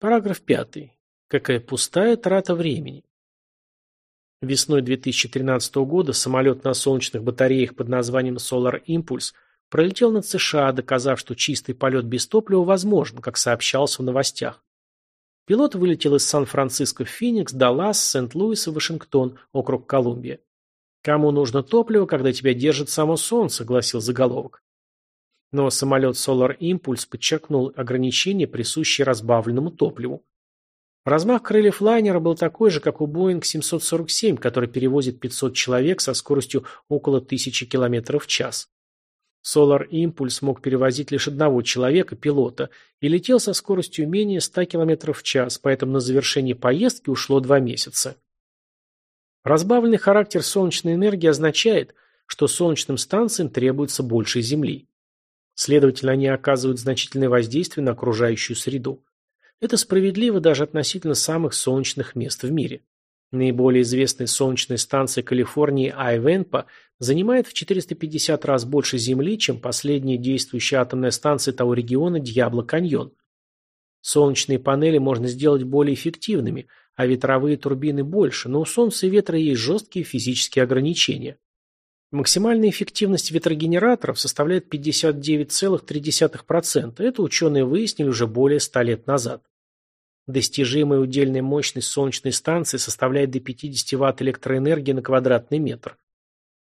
Параграф 5. Какая пустая трата времени. Весной 2013 года самолет на солнечных батареях под названием Solar Impulse пролетел над США, доказав, что чистый полет без топлива возможен, как сообщалось в новостях. Пилот вылетел из Сан-Франциско в Феникс, Даллас, Сент-Луис и Вашингтон, округ Колумбия. «Кому нужно топливо, когда тебя держит само солнце», – гласил заголовок. Но самолет Solar Impulse подчеркнул ограничения, присущие разбавленному топливу. Размах крыльев лайнера был такой же, как у Boeing 747, который перевозит 500 человек со скоростью около 1000 км в час. Solar Impulse мог перевозить лишь одного человека, пилота, и летел со скоростью менее 100 км в час, поэтому на завершение поездки ушло два месяца. Разбавленный характер солнечной энергии означает, что солнечным станциям требуется больше Земли. Следовательно, они оказывают значительное воздействие на окружающую среду. Это справедливо даже относительно самых солнечных мест в мире. Наиболее известная солнечная станция Калифорнии Айвенпа занимает в 450 раз больше Земли, чем последняя действующая атомная станция того региона Дьябло-Каньон. Солнечные панели можно сделать более эффективными, а ветровые турбины больше, но у Солнца и ветра есть жесткие физические ограничения. Максимальная эффективность ветрогенераторов составляет 59,3%. Это ученые выяснили уже более 100 лет назад. Достижимая удельная мощность солнечной станции составляет до 50 Вт электроэнергии на квадратный метр.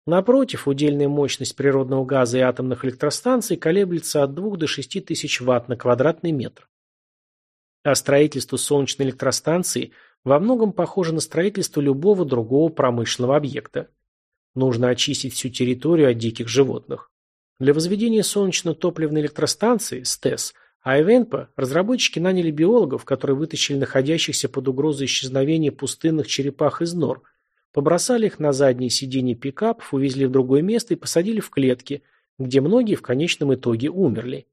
Напротив, удельная мощность природного газа и атомных электростанций колеблется от 2 до 6 тысяч Вт на квадратный метр. А строительство солнечной электростанции во многом похоже на строительство любого другого промышленного объекта. Нужно очистить всю территорию от диких животных. Для возведения солнечно-топливной электростанции, СТЭС, а Эвенпа разработчики наняли биологов, которые вытащили находящихся под угрозой исчезновения пустынных черепах из нор, побросали их на задние сиденья пикапов, увезли в другое место и посадили в клетки, где многие в конечном итоге умерли.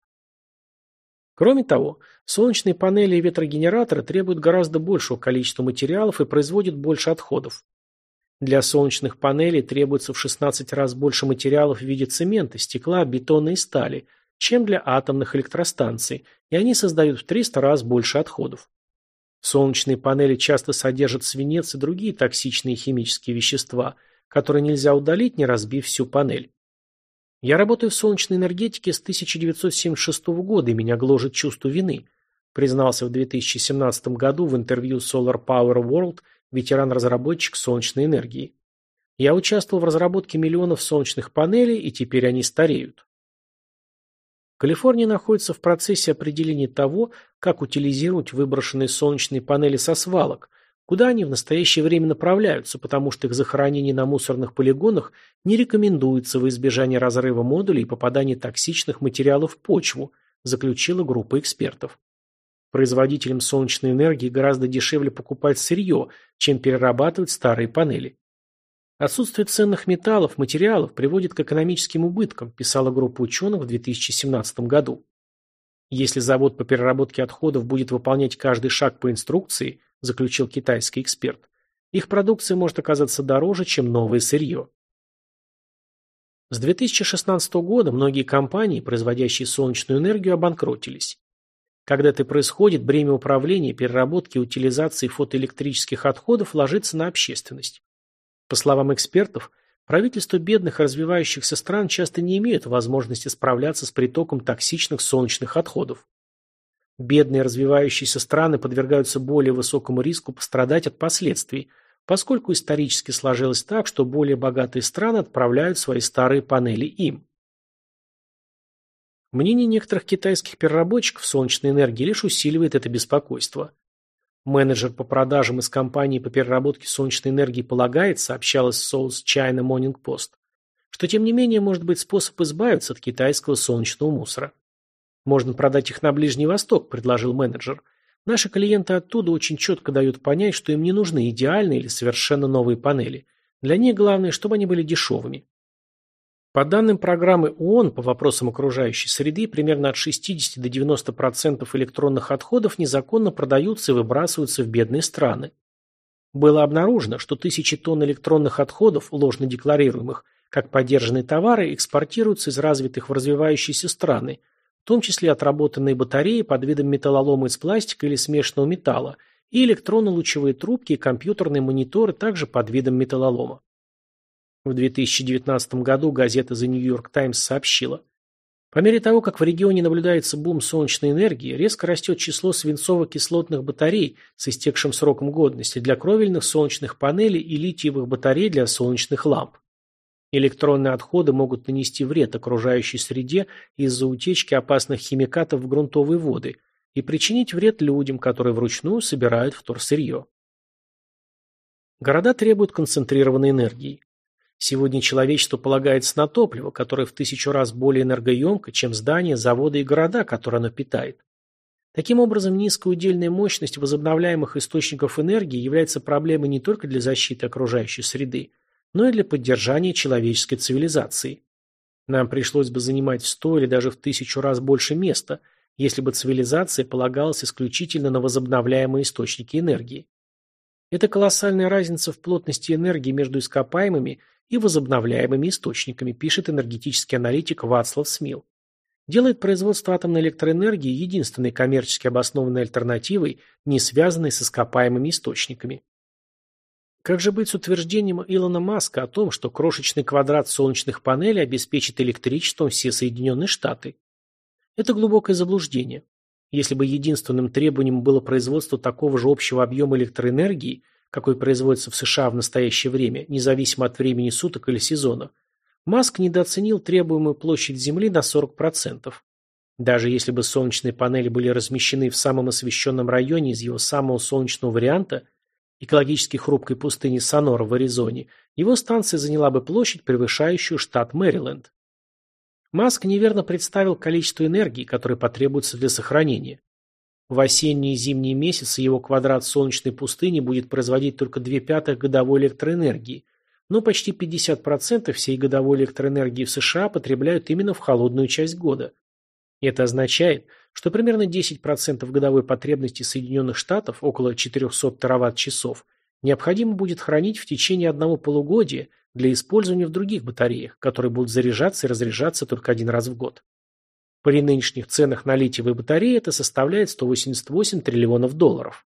Кроме того, солнечные панели и ветрогенераторы требуют гораздо большего количества материалов и производят больше отходов. Для солнечных панелей требуется в 16 раз больше материалов в виде цемента, стекла, бетона и стали, чем для атомных электростанций, и они создают в 300 раз больше отходов. Солнечные панели часто содержат свинец и другие токсичные химические вещества, которые нельзя удалить, не разбив всю панель. Я работаю в солнечной энергетике с 1976 года, и меня гложет чувство вины, признался в 2017 году в интервью Solar Power World ветеран-разработчик солнечной энергии. Я участвовал в разработке миллионов солнечных панелей, и теперь они стареют. Калифорния находится в процессе определения того, как утилизировать выброшенные солнечные панели со свалок, куда они в настоящее время направляются, потому что их захоронение на мусорных полигонах не рекомендуется в избежание разрыва модулей и попадания токсичных материалов в почву, заключила группа экспертов. Производителям солнечной энергии гораздо дешевле покупать сырье, чем перерабатывать старые панели. Отсутствие ценных металлов, материалов приводит к экономическим убыткам, писала группа ученых в 2017 году. Если завод по переработке отходов будет выполнять каждый шаг по инструкции, заключил китайский эксперт, их продукция может оказаться дороже, чем новое сырье. С 2016 года многие компании, производящие солнечную энергию, обанкротились. Когда это происходит, бремя управления, переработки и утилизации фотоэлектрических отходов ложится на общественность. По словам экспертов, правительства бедных развивающихся стран часто не имеют возможности справляться с притоком токсичных солнечных отходов. Бедные развивающиеся страны подвергаются более высокому риску пострадать от последствий, поскольку исторически сложилось так, что более богатые страны отправляют свои старые панели им. Мнение некоторых китайских переработчиков солнечной энергии лишь усиливает это беспокойство. Менеджер по продажам из компании по переработке солнечной энергии полагает, сообщалось в South China Morning Post, что тем не менее может быть способ избавиться от китайского солнечного мусора. Можно продать их на Ближний Восток, предложил менеджер. Наши клиенты оттуда очень четко дают понять, что им не нужны идеальные или совершенно новые панели. Для них главное, чтобы они были дешевыми. По данным программы ООН по вопросам окружающей среды, примерно от 60 до 90% электронных отходов незаконно продаются и выбрасываются в бедные страны. Было обнаружено, что тысячи тонн электронных отходов, ложно декларируемых, как подержанные товары, экспортируются из развитых в развивающиеся страны, том числе отработанные батареи под видом металлолома из пластика или смешанного металла, и электронно-лучевые трубки и компьютерные мониторы также под видом металлолома. В 2019 году газета The New York Times сообщила, по мере того, как в регионе наблюдается бум солнечной энергии, резко растет число свинцово-кислотных батарей с истекшим сроком годности для кровельных солнечных панелей и литиевых батарей для солнечных ламп. Электронные отходы могут нанести вред окружающей среде из-за утечки опасных химикатов в грунтовые воды и причинить вред людям, которые вручную собирают вторсырье. Города требуют концентрированной энергии. Сегодня человечество полагается на топливо, которое в тысячу раз более энергоемко, чем здания, заводы и города, которые оно питает. Таким образом, низкая удельная мощность возобновляемых источников энергии является проблемой не только для защиты окружающей среды, но и для поддержания человеческой цивилизации. Нам пришлось бы занимать в сто или даже в тысячу раз больше места, если бы цивилизация полагалась исключительно на возобновляемые источники энергии. Это колоссальная разница в плотности энергии между ископаемыми и возобновляемыми источниками, пишет энергетический аналитик Вацлав Смил. Делает производство атомной электроэнергии единственной коммерчески обоснованной альтернативой, не связанной с ископаемыми источниками. Как же быть с утверждением Илона Маска о том, что крошечный квадрат солнечных панелей обеспечит электричеством все Соединенные Штаты? Это глубокое заблуждение. Если бы единственным требованием было производство такого же общего объема электроэнергии – какой производится в США в настоящее время, независимо от времени суток или сезона, Маск недооценил требуемую площадь Земли на 40%. Даже если бы солнечные панели были размещены в самом освещенном районе из его самого солнечного варианта, экологически хрупкой пустыни Сонора в Аризоне, его станция заняла бы площадь, превышающую штат Мэриленд. Маск неверно представил количество энергии, которое потребуется для сохранения. В осенние и зимние месяцы его квадрат солнечной пустыни будет производить только 2 пятых годовой электроэнергии, но почти 50% всей годовой электроэнергии в США потребляют именно в холодную часть года. Это означает, что примерно 10% годовой потребности Соединенных Штатов, около 400 тераватт-часов, необходимо будет хранить в течение одного полугодия для использования в других батареях, которые будут заряжаться и разряжаться только один раз в год. При нынешних ценах на литиевые батареи это составляет 188 триллионов долларов.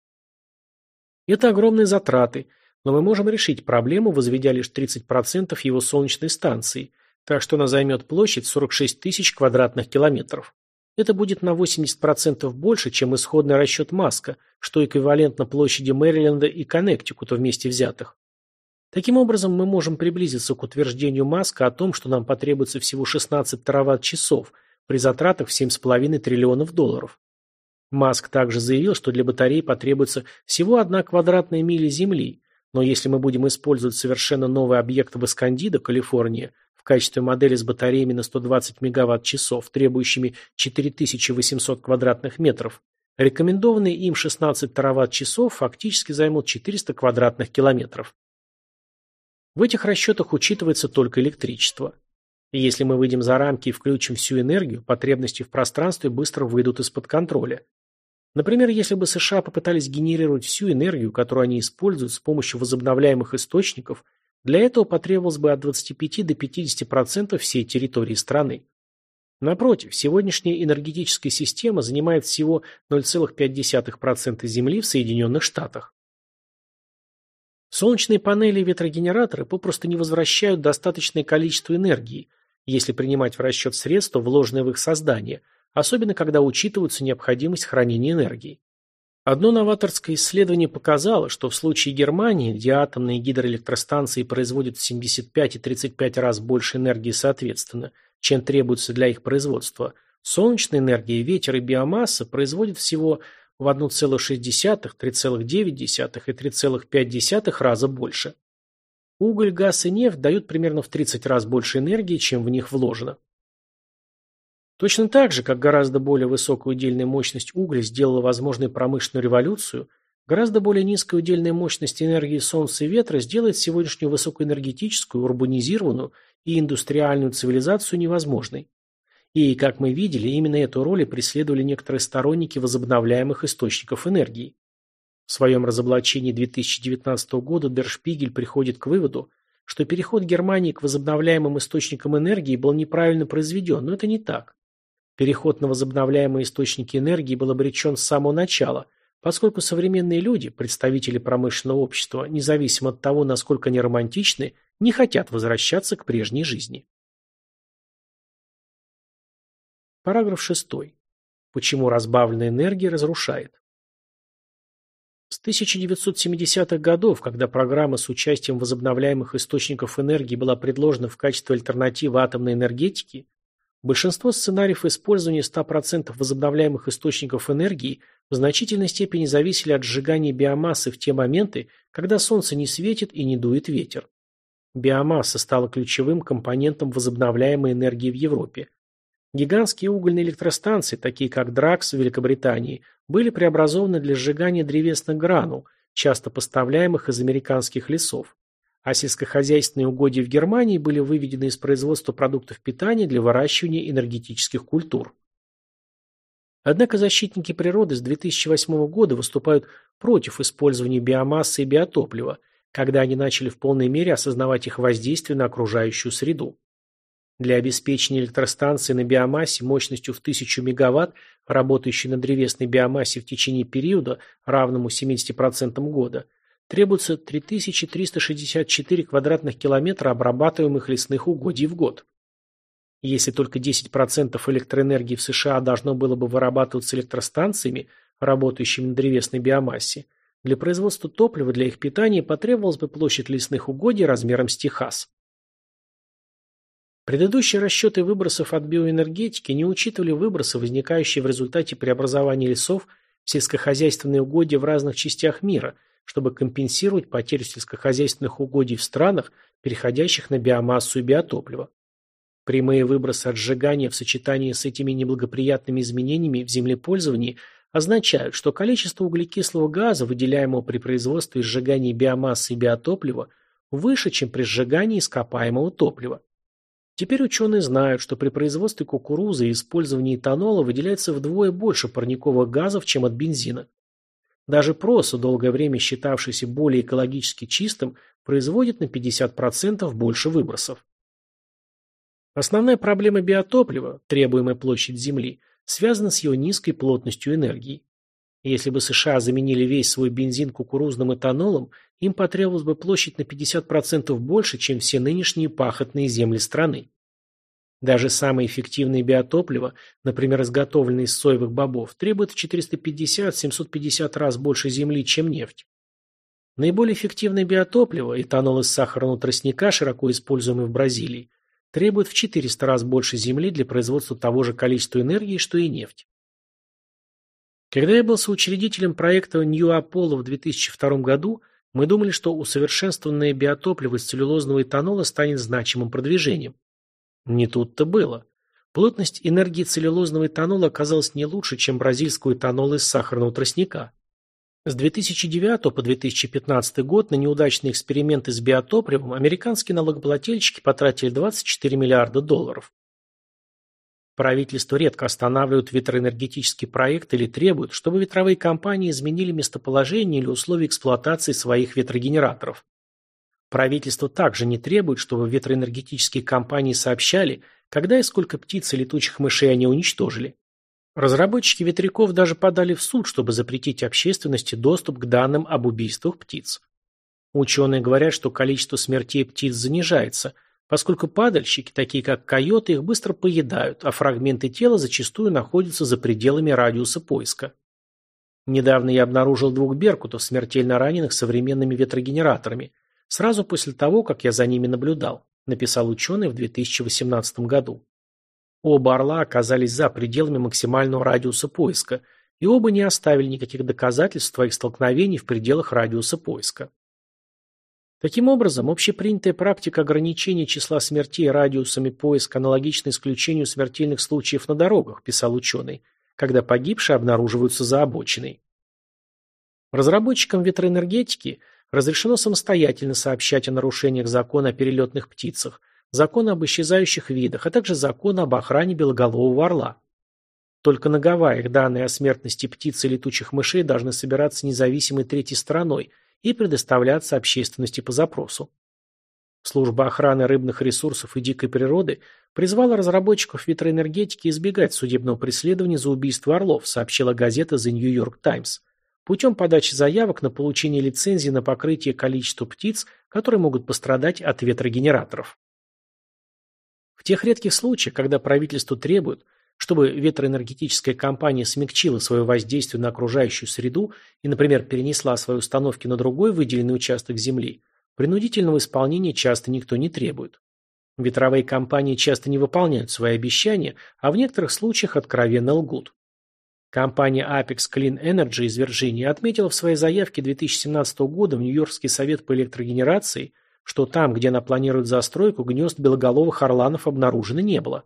Это огромные затраты, но мы можем решить проблему, возведя лишь 30% его солнечной станции, так что она займет площадь 46 тысяч квадратных километров. Это будет на 80% больше, чем исходный расчет Маска, что эквивалентно площади Мэриленда и Коннектикута вместе взятых. Таким образом, мы можем приблизиться к утверждению Маска о том, что нам потребуется всего 16 тераватт-часов – при затратах в 7,5 триллионов долларов. Маск также заявил, что для батареи потребуется всего одна квадратная миля Земли, но если мы будем использовать совершенно новый объект в Эскандидо, Калифорния, в качестве модели с батареями на 120 мегаватт-часов, требующими 4800 квадратных метров, рекомендованные им 16 тераватт-часов фактически займут 400 квадратных километров. В этих расчетах учитывается только электричество. Если мы выйдем за рамки и включим всю энергию, потребности в пространстве быстро выйдут из-под контроля. Например, если бы США попытались генерировать всю энергию, которую они используют с помощью возобновляемых источников, для этого потребовалось бы от 25 до 50% всей территории страны. Напротив, сегодняшняя энергетическая система занимает всего 0,5% Земли в Соединенных Штатах. Солнечные панели и ветрогенераторы попросту не возвращают достаточное количество энергии, если принимать в расчет средства, вложенные в их создание, особенно когда учитывается необходимость хранения энергии. Одно новаторское исследование показало, что в случае Германии, где атомные гидроэлектростанции производят в 75 и 35 раз больше энергии соответственно, чем требуется для их производства, солнечная энергия, ветер и биомасса производят всего в 1,6, 3,9 и 3,5 раза больше. Уголь, газ и нефть дают примерно в 30 раз больше энергии, чем в них вложено. Точно так же, как гораздо более высокая удельная мощность угля сделала возможной промышленную революцию, гораздо более низкая удельная мощность энергии солнца и ветра сделает сегодняшнюю высокоэнергетическую, урбанизированную и индустриальную цивилизацию невозможной. И, как мы видели, именно эту роль и преследовали некоторые сторонники возобновляемых источников энергии. В своем разоблачении 2019 года Дершпигель приходит к выводу, что переход Германии к возобновляемым источникам энергии был неправильно произведен, но это не так. Переход на возобновляемые источники энергии был обречен с самого начала, поскольку современные люди, представители промышленного общества, независимо от того, насколько они романтичны, не хотят возвращаться к прежней жизни. Параграф 6. Почему разбавленная энергия разрушает? С 1970-х годов, когда программа с участием возобновляемых источников энергии была предложена в качестве альтернативы атомной энергетике, большинство сценариев использования 100% возобновляемых источников энергии в значительной степени зависели от сжигания биомассы в те моменты, когда солнце не светит и не дует ветер. Биомасса стала ключевым компонентом возобновляемой энергии в Европе. Гигантские угольные электростанции, такие как Дракс в Великобритании, были преобразованы для сжигания древесных гранул, часто поставляемых из американских лесов. А сельскохозяйственные угодья в Германии были выведены из производства продуктов питания для выращивания энергетических культур. Однако защитники природы с 2008 года выступают против использования биомассы и биотоплива, когда они начали в полной мере осознавать их воздействие на окружающую среду. Для обеспечения электростанции на биомассе мощностью в 1000 МВт, работающей на древесной биомассе в течение периода, равному 70% года, требуется 3364 квадратных километра обрабатываемых лесных угодий в год. Если только 10% электроэнергии в США должно было бы вырабатываться электростанциями, работающими на древесной биомассе, для производства топлива для их питания потребовалась бы площадь лесных угодий размером с Техас. Предыдущие расчеты выбросов от биоэнергетики не учитывали выбросы, возникающие в результате преобразования лесов в сельскохозяйственные угодья в разных частях мира, чтобы компенсировать потерю сельскохозяйственных угодий в странах, переходящих на биомассу и биотопливо. Прямые выбросы от сжигания в сочетании с этими неблагоприятными изменениями в землепользовании – означают, что количество углекислого газа, выделяемого при производстве и сжигании биомассы и биотоплива, выше, чем при сжигании ископаемого топлива. Теперь ученые знают, что при производстве кукурузы и использовании этанола выделяется вдвое больше парниковых газов, чем от бензина. Даже просо, долгое время считавшийся более экологически чистым, производит на 50% больше выбросов. Основная проблема биотоплива, требуемая площадь Земли – связано с его низкой плотностью энергии. Если бы США заменили весь свой бензин кукурузным этанолом, им потребовалась бы площадь на 50% больше, чем все нынешние пахотные земли страны. Даже самые эффективные биотоплива, например, изготовленные из соевых бобов, требуют в 450-750 раз больше земли, чем нефть. Наиболее эффективное биотопливо, этанол из сахарного тростника, широко используемый в Бразилии, требует в 400 раз больше земли для производства того же количества энергии, что и нефть. Когда я был соучредителем проекта Apollo в 2002 году, мы думали, что усовершенствованное биотопливо из целлюлозного этанола станет значимым продвижением. Не тут-то было. Плотность энергии целлюлозного этанола оказалась не лучше, чем бразильского этанола из сахарного тростника. С 2009 по 2015 год на неудачные эксперименты с биотопливом американские налогоплательщики потратили 24 миллиарда долларов. Правительство редко останавливают ветроэнергетический проект или требуют, чтобы ветровые компании изменили местоположение или условия эксплуатации своих ветрогенераторов. Правительство также не требует, чтобы ветроэнергетические компании сообщали, когда и сколько птиц и летучих мышей они уничтожили. Разработчики ветряков даже подали в суд, чтобы запретить общественности доступ к данным об убийствах птиц. Ученые говорят, что количество смертей птиц занижается, поскольку падальщики, такие как койоты, их быстро поедают, а фрагменты тела зачастую находятся за пределами радиуса поиска. Недавно я обнаружил двух беркутов, смертельно раненых современными ветрогенераторами, сразу после того, как я за ними наблюдал, написал ученый в 2018 году. Оба орла оказались за пределами максимального радиуса поиска, и оба не оставили никаких доказательств своих столкновений в пределах радиуса поиска. Таким образом, общепринятая практика ограничения числа смертей радиусами поиска аналогична исключению смертельных случаев на дорогах, писал ученый, когда погибшие обнаруживаются за обочиной. Разработчикам ветроэнергетики разрешено самостоятельно сообщать о нарушениях закона о перелетных птицах, закон об исчезающих видах, а также закон об охране белоголового орла. Только на Гавайях данные о смертности птиц и летучих мышей должны собираться независимой третьей стороной и предоставляться общественности по запросу. Служба охраны рыбных ресурсов и дикой природы призвала разработчиков ветроэнергетики избегать судебного преследования за убийство орлов, сообщила газета The New York Times, путем подачи заявок на получение лицензии на покрытие количества птиц, которые могут пострадать от ветрогенераторов. В тех редких случаях, когда правительство требует, чтобы ветроэнергетическая компания смягчила свое воздействие на окружающую среду и, например, перенесла свои установки на другой выделенный участок земли, Принудительного исполнения часто никто не требует. Ветровые компании часто не выполняют свои обещания, а в некоторых случаях откровенно лгут. Компания Apex Clean Energy из Вирджинии отметила в своей заявке 2017 года в Нью-Йоркский совет по электрогенерации, что там, где она планирует застройку, гнезд белоголовых орланов обнаружено не было.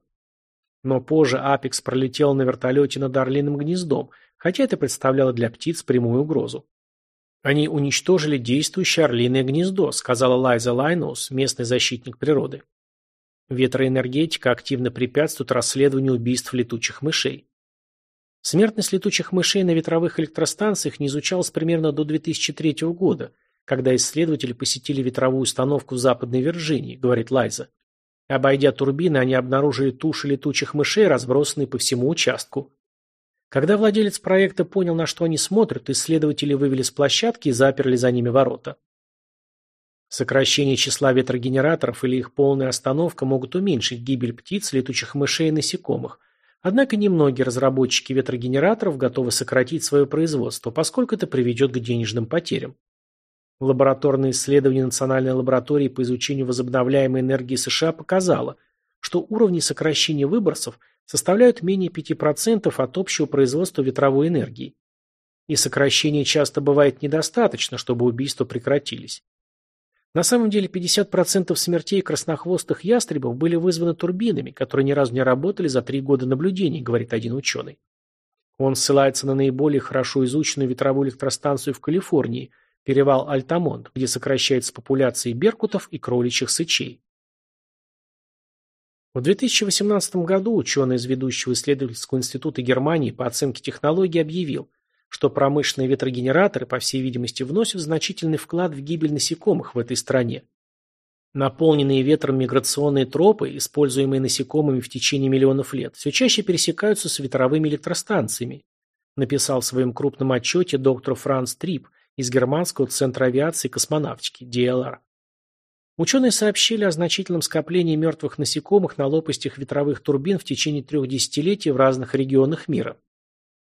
Но позже Apex пролетел на вертолете над Орлиным гнездом, хотя это представляло для птиц прямую угрозу. Они уничтожили действующее орлиное гнездо, сказала Лайза Лайноус, местный защитник природы. Ветроэнергетика активно препятствует расследованию убийств летучих мышей. Смертность летучих мышей на ветровых электростанциях не изучалась примерно до 2003 года, когда исследователи посетили ветровую установку в Западной Вирджинии, говорит Лайза. Обойдя турбины, они обнаружили туши летучих мышей, разбросанные по всему участку. Когда владелец проекта понял, на что они смотрят, исследователи вывели с площадки и заперли за ними ворота. Сокращение числа ветрогенераторов или их полная остановка могут уменьшить гибель птиц, летучих мышей и насекомых. Однако немногие разработчики ветрогенераторов готовы сократить свое производство, поскольку это приведет к денежным потерям. Лабораторное исследование Национальной лаборатории по изучению возобновляемой энергии США показало, что уровни сокращения выбросов составляют менее 5% от общего производства ветровой энергии. И сокращения часто бывает недостаточно, чтобы убийства прекратились. На самом деле 50% смертей краснохвостых ястребов были вызваны турбинами, которые ни разу не работали за три года наблюдений, говорит один ученый. Он ссылается на наиболее хорошо изученную ветровую электростанцию в Калифорнии, перевал Альтамонт, где сокращается популяция беркутов и кроличьих сычей. В 2018 году ученый из ведущего исследовательского института Германии по оценке технологий объявил, что промышленные ветрогенераторы, по всей видимости, вносят значительный вклад в гибель насекомых в этой стране. Наполненные ветром миграционные тропы, используемые насекомыми в течение миллионов лет, все чаще пересекаются с ветровыми электростанциями, написал в своем крупном отчете доктор Франц Трип из Германского центра авиации и космонавтики, DLR. Ученые сообщили о значительном скоплении мертвых насекомых на лопастях ветровых турбин в течение трех десятилетий в разных регионах мира.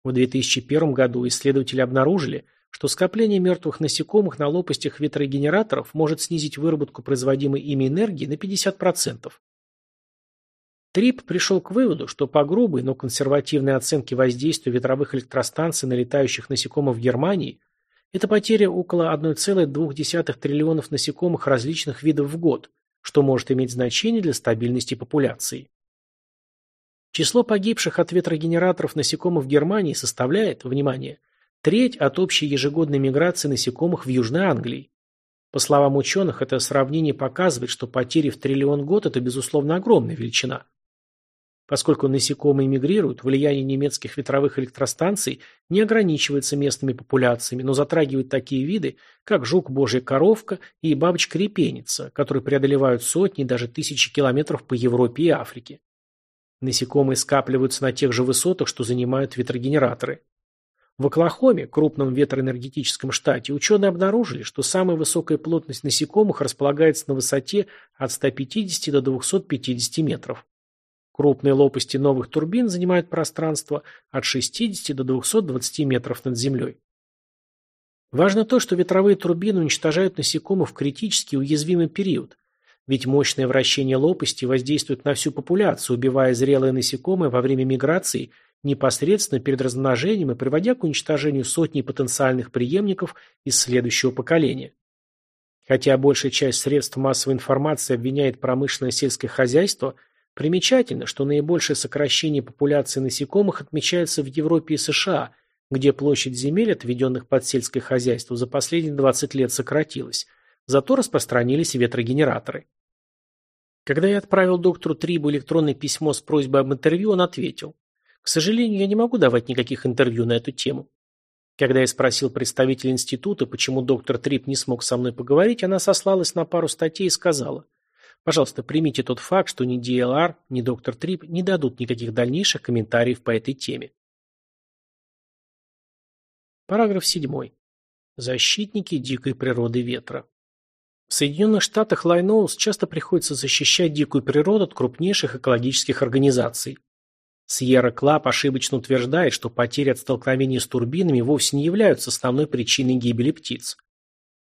В 2001 году исследователи обнаружили, что скопление мертвых насекомых на лопастях ветрогенераторов может снизить выработку производимой ими энергии на 50%. Трип пришел к выводу, что по грубой, но консервативной оценке воздействия ветровых электростанций на летающих насекомых в Германии это потеря около 1,2 триллионов насекомых различных видов в год, что может иметь значение для стабильности популяции. Число погибших от ветрогенераторов насекомых в Германии составляет, внимание, треть от общей ежегодной миграции насекомых в Южной Англии. По словам ученых, это сравнение показывает, что потери в триллион год – это, безусловно, огромная величина. Поскольку насекомые мигрируют, влияние немецких ветровых электростанций не ограничивается местными популяциями, но затрагивает такие виды, как жук-божья коровка и бабочка-репеница, которые преодолевают сотни, даже тысячи километров по Европе и Африке. Насекомые скапливаются на тех же высотах, что занимают ветрогенераторы. В Оклахоме, крупном ветроэнергетическом штате, ученые обнаружили, что самая высокая плотность насекомых располагается на высоте от 150 до 250 метров. Крупные лопасти новых турбин занимают пространство от 60 до 220 метров над землей. Важно то, что ветровые турбины уничтожают насекомых в критически уязвимый период, ведь мощное вращение лопасти воздействует на всю популяцию, убивая зрелые насекомые во время миграции непосредственно перед размножением и приводя к уничтожению сотни потенциальных преемников из следующего поколения. Хотя большая часть средств массовой информации обвиняет промышленное сельское хозяйство – Примечательно, что наибольшее сокращение популяции насекомых отмечается в Европе и США, где площадь земель, отведенных под сельское хозяйство, за последние 20 лет сократилась, зато распространились ветрогенераторы. Когда я отправил доктору Трибу электронное письмо с просьбой об интервью, он ответил, «К сожалению, я не могу давать никаких интервью на эту тему». Когда я спросил представителя института, почему доктор Трип не смог со мной поговорить, она сослалась на пару статей и сказала, «Пожалуйста, примите тот факт, что ни DLR, ни доктор Трип не дадут никаких дальнейших комментариев по этой теме». Параграф 7. Защитники дикой природы ветра. В Соединенных Штатах Лайноус часто приходится защищать дикую природу от крупнейших экологических организаций. Sierra Club ошибочно утверждает, что потери от столкновения с турбинами вовсе не являются основной причиной гибели птиц.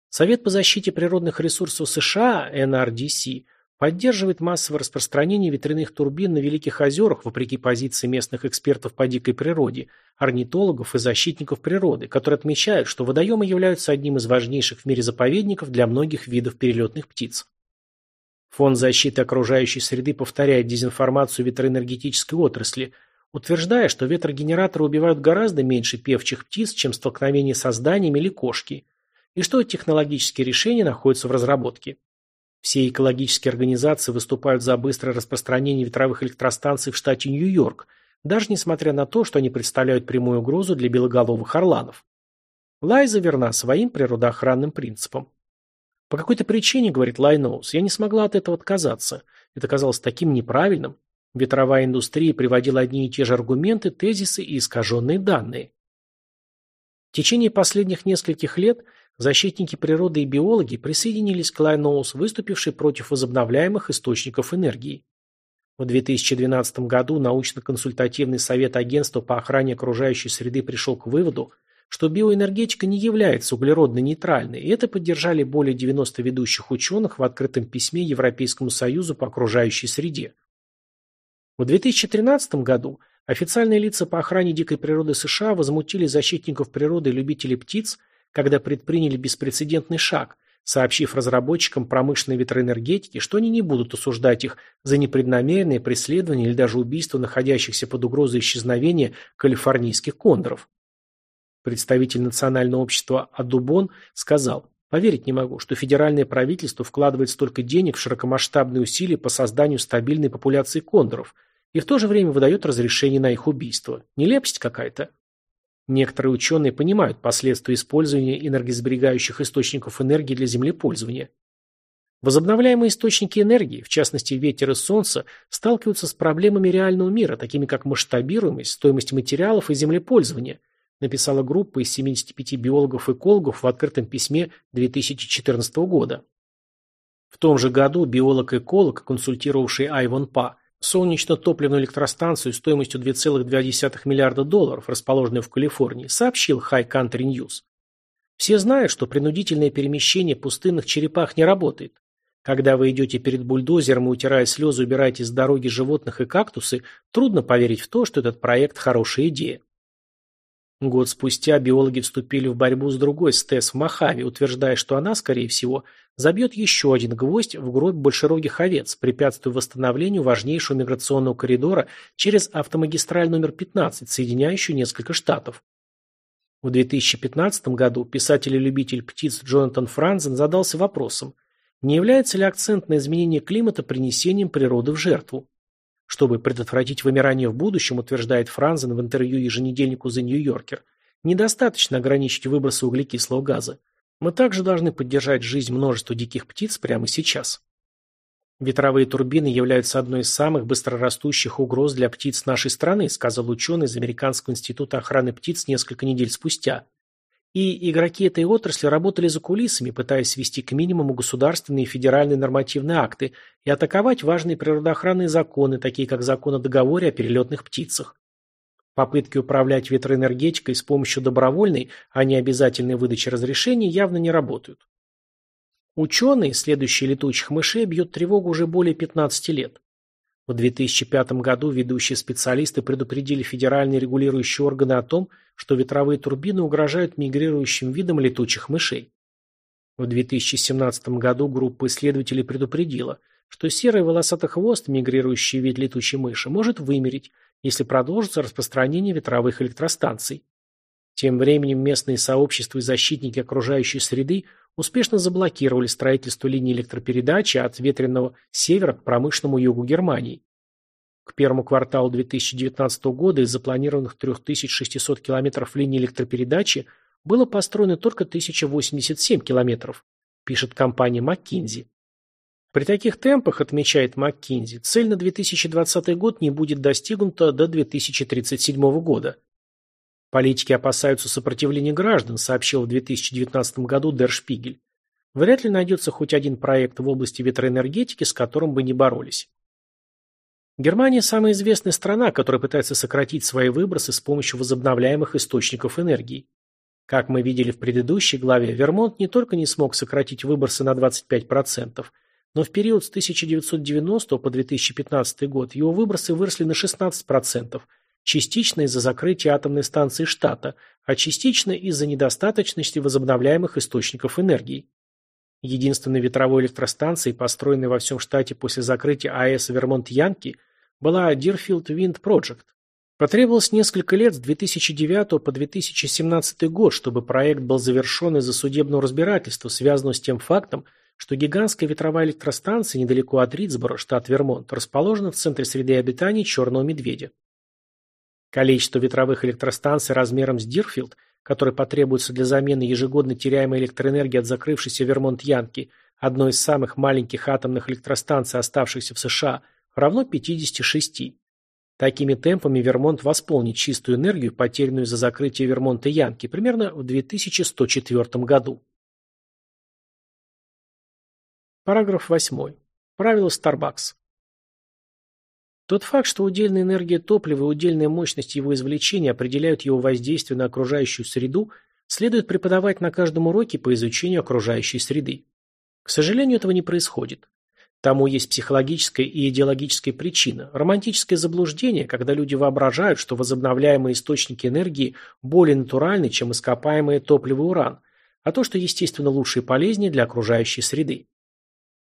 Совет по защите природных ресурсов США, NRDC, поддерживает массовое распространение ветряных турбин на Великих озерах вопреки позиции местных экспертов по дикой природе, орнитологов и защитников природы, которые отмечают, что водоемы являются одним из важнейших в мире заповедников для многих видов перелетных птиц. Фонд защиты окружающей среды повторяет дезинформацию ветроэнергетической отрасли, утверждая, что ветрогенераторы убивают гораздо меньше певчих птиц, чем столкновение со зданиями или кошки, и что технологические решения находятся в разработке. Все экологические организации выступают за быстрое распространение ветровых электростанций в штате Нью-Йорк, даже несмотря на то, что они представляют прямую угрозу для белоголовых орланов. Лайза верна своим природоохранным принципам. По какой-то причине, говорит Лайноус, я не смогла от этого отказаться. Это казалось таким неправильным. Ветровая индустрия приводила одни и те же аргументы, тезисы и искаженные данные. В течение последних нескольких лет защитники природы и биологи присоединились к Лайноус, выступившей против возобновляемых источников энергии. В 2012 году научно-консультативный совет Агентства по охране окружающей среды пришел к выводу, что биоэнергетика не является углеродно-нейтральной, и это поддержали более 90 ведущих ученых в открытом письме Европейскому Союзу по окружающей среде. В 2013 году официальные лица по охране дикой природы США возмутили защитников природы и любителей птиц, когда предприняли беспрецедентный шаг, сообщив разработчикам промышленной ветроэнергетики, что они не будут осуждать их за непреднамеренное преследование или даже убийство находящихся под угрозой исчезновения калифорнийских кондоров. Представитель Национального общества Адубон сказал, «Поверить не могу, что федеральное правительство вкладывает столько денег в широкомасштабные усилия по созданию стабильной популяции кондоров и в то же время выдает разрешение на их убийство. Нелепость какая-то». Некоторые ученые понимают последствия использования энергосберегающих источников энергии для землепользования. Возобновляемые источники энергии, в частности ветер и солнце, сталкиваются с проблемами реального мира, такими как масштабируемость, стоимость материалов и землепользование – написала группа из 75 биологов-экологов в открытом письме 2014 года. В том же году биолог-эколог, консультировавший Айвон Па, солнечно-топливную электростанцию стоимостью 2,2 миллиарда долларов, расположенную в Калифорнии, сообщил High Country News. Все знают, что принудительное перемещение пустынных черепах не работает. Когда вы идете перед бульдозером и, утирая слезы, убираете с дороги животных и кактусы, трудно поверить в то, что этот проект – хорошая идея. Год спустя биологи вступили в борьбу с другой СТЭС в Мохаве, утверждая, что она, скорее всего, забьет еще один гвоздь в гроб большерогих овец, препятствуя восстановлению важнейшего миграционного коридора через автомагистраль номер 15, соединяющую несколько штатов. В 2015 году писатель и любитель птиц Джонатан Франзен задался вопросом, не является ли акцент на изменение климата принесением природы в жертву. Чтобы предотвратить вымирание в будущем, утверждает Франзен в интервью еженедельнику The New Yorker, недостаточно ограничить выбросы углекислого газа. Мы также должны поддержать жизнь множества диких птиц прямо сейчас. Ветровые турбины являются одной из самых быстрорастущих угроз для птиц нашей страны, сказал ученый из Американского института охраны птиц несколько недель спустя. И игроки этой отрасли работали за кулисами, пытаясь свести к минимуму государственные и федеральные нормативные акты и атаковать важные природоохранные законы, такие как закон о договоре о перелетных птицах. Попытки управлять ветроэнергетикой с помощью добровольной, а не обязательной выдачи разрешений явно не работают. Ученые, следующие летучих мышей, бьют тревогу уже более 15 лет. В 2005 году ведущие специалисты предупредили федеральные регулирующие органы о том, что ветровые турбины угрожают мигрирующим видам летучих мышей. В 2017 году группа исследователей предупредила, что серый волосатый хвост, мигрирующий вид летучей мыши, может вымереть, если продолжится распространение ветровых электростанций. Тем временем местные сообщества и защитники окружающей среды успешно заблокировали строительство линий электропередачи от ветреного севера к промышленному югу Германии. К первому кварталу 2019 года из запланированных 3600 километров линий электропередачи было построено только 1087 километров, пишет компания McKinsey. При таких темпах, отмечает МакКинзи, цель на 2020 год не будет достигнута до 2037 года. Политики опасаются сопротивления граждан, сообщил в 2019 году Дер Шпигель. Вряд ли найдется хоть один проект в области ветроэнергетики, с которым бы не боролись. Германия – самая известная страна, которая пытается сократить свои выбросы с помощью возобновляемых источников энергии. Как мы видели в предыдущей главе, Вермонт не только не смог сократить выбросы на 25%, но в период с 1990 по 2015 год его выбросы выросли на 16%, частично из-за закрытия атомной станции штата, а частично из-за недостаточности возобновляемых источников энергии. Единственной ветровой электростанцией, построенной во всем штате после закрытия АЭС Вермонт-Янки, была Deerfield Wind Project. Потребовалось несколько лет с 2009 по 2017 год, чтобы проект был завершен из-за судебного разбирательства, связанного с тем фактом, что гигантская ветровая электростанция недалеко от Ридсборо, штат Вермонт, расположена в центре среды обитания черного медведя. Количество ветровых электростанций размером с Дирфилд, которые потребуются для замены ежегодно теряемой электроэнергии от закрывшейся Вермонт-Янки, одной из самых маленьких атомных электростанций, оставшихся в США, равно 56. Такими темпами Вермонт восполнит чистую энергию, потерянную за закрытие Вермонта Янки, примерно в 2104 году. Параграф 8. Правило Starbucks. Тот факт, что удельная энергия топлива и удельная мощность его извлечения определяют его воздействие на окружающую среду, следует преподавать на каждом уроке по изучению окружающей среды. К сожалению, этого не происходит. Тому есть психологическая и идеологическая причина. Романтическое заблуждение, когда люди воображают, что возобновляемые источники энергии более натуральны, чем ископаемое топливо уран, а то, что естественно лучше и полезнее для окружающей среды.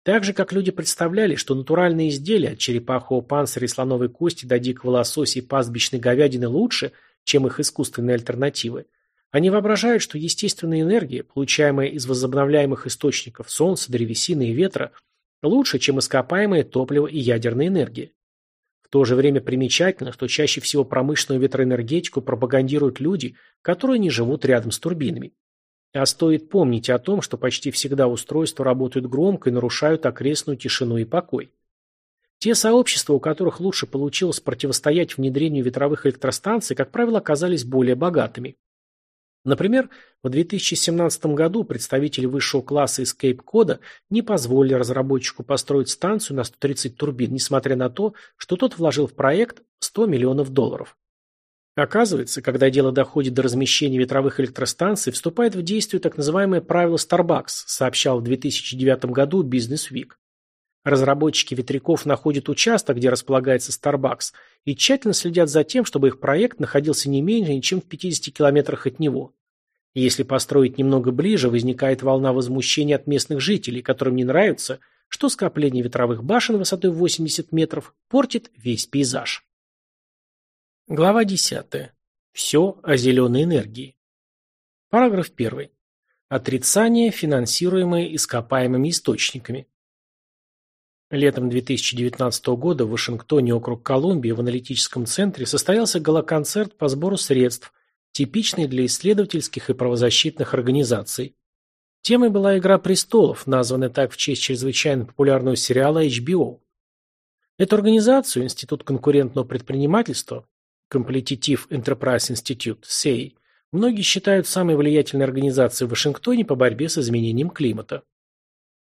Так же, как люди представляли, что натуральные изделия от черепахового панциря и слоновой кости до дикого лосося и пастбищной говядины лучше, чем их искусственные альтернативы, они воображают, что естественная энергия, получаемая из возобновляемых источников солнца, древесины и ветра, лучше, чем ископаемое топливо и ядерная энергия. В то же время примечательно, что чаще всего промышленную ветроэнергетику пропагандируют люди, которые не живут рядом с турбинами. А стоит помнить о том, что почти всегда устройства работают громко и нарушают окрестную тишину и покой. Те сообщества, у которых лучше получилось противостоять внедрению ветровых электростанций, как правило, оказались более богатыми. Например, в 2017 году представители высшего класса из Кейп-Кода не позволили разработчику построить станцию на 130 турбин, несмотря на то, что тот вложил в проект 100 миллионов долларов. Оказывается, когда дело доходит до размещения ветровых электростанций, вступает в действие так называемое правило Starbucks, сообщал в 2009 году Business Week. Разработчики ветряков находят участок, где располагается Starbucks, и тщательно следят за тем, чтобы их проект находился не менее чем в 50 километрах от него. если построить немного ближе, возникает волна возмущения от местных жителей, которым не нравится, что скопление ветровых башен высотой 80 метров портит весь пейзаж. Глава 10. Все о зеленой энергии. Параграф 1. Отрицание, финансируемое ископаемыми источниками. Летом 2019 года в Вашингтоне, округ Колумбия, в аналитическом центре состоялся галоконцерт по сбору средств, типичный для исследовательских и правозащитных организаций. Темой была «Игра престолов», названная так в честь чрезвычайно популярного сериала HBO. Эту организацию, Институт конкурентного предпринимательства, Competitive Enterprise Institute, SEI, многие считают самой влиятельной организацией в Вашингтоне по борьбе с изменением климата.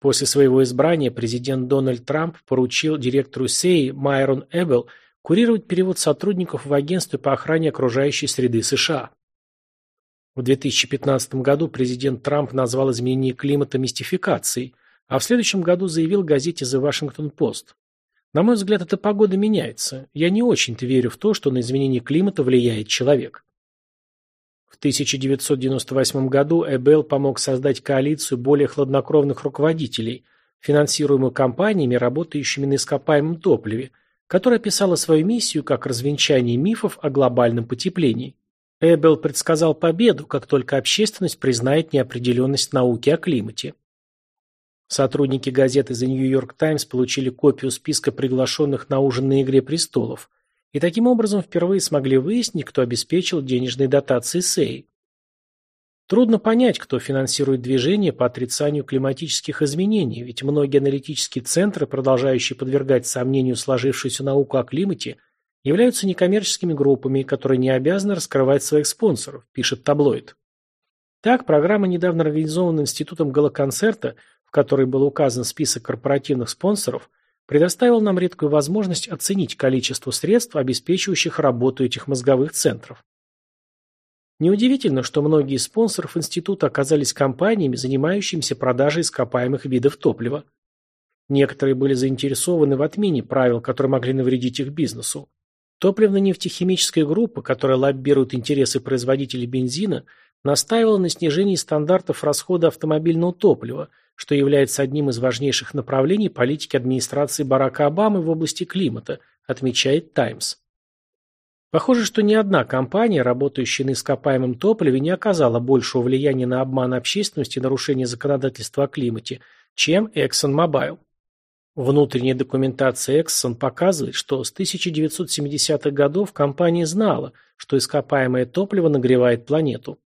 После своего избрания президент Дональд Трамп поручил директору SEI Майрон Эббел курировать перевод сотрудников в агентстве по охране окружающей среды США. В 2015 году президент Трамп назвал изменение климата мистификацией, а в следующем году заявил газете The Washington Post. На мой взгляд, эта погода меняется. Я не очень-то верю в то, что на изменение климата влияет человек. В 1998 году Эбел помог создать коалицию более хладнокровных руководителей, финансируемую компаниями, работающими на ископаемом топливе, которая описала свою миссию как развенчание мифов о глобальном потеплении. Эбел предсказал победу, как только общественность признает неопределенность науки о климате. Сотрудники газеты The New York Times получили копию списка приглашенных на ужин на «Игре престолов» и таким образом впервые смогли выяснить, кто обеспечил денежные дотации Сей. Трудно понять, кто финансирует движение по отрицанию климатических изменений, ведь многие аналитические центры, продолжающие подвергать сомнению сложившуюся науку о климате, являются некоммерческими группами, которые не обязаны раскрывать своих спонсоров, пишет таблоид. Так, программа, недавно организованная Институтом Галоконцерта, в которой был указан список корпоративных спонсоров, предоставила нам редкую возможность оценить количество средств, обеспечивающих работу этих мозговых центров. Неудивительно, что многие из спонсоров института оказались компаниями, занимающимися продажей ископаемых видов топлива. Некоторые были заинтересованы в отмене правил, которые могли навредить их бизнесу. Топливно-нефтехимическая группа, которая лоббирует интересы производителей бензина, настаивала на снижении стандартов расхода автомобильного топлива, что является одним из важнейших направлений политики администрации Барака Обамы в области климата, отмечает «Таймс». Похоже, что ни одна компания, работающая на ископаемом топливе, не оказала большего влияния на обман общественности и нарушение законодательства о климате, чем ExxonMobil. Внутренняя документация Exxon показывает, что с 1970-х годов компания знала, что ископаемое топливо нагревает планету.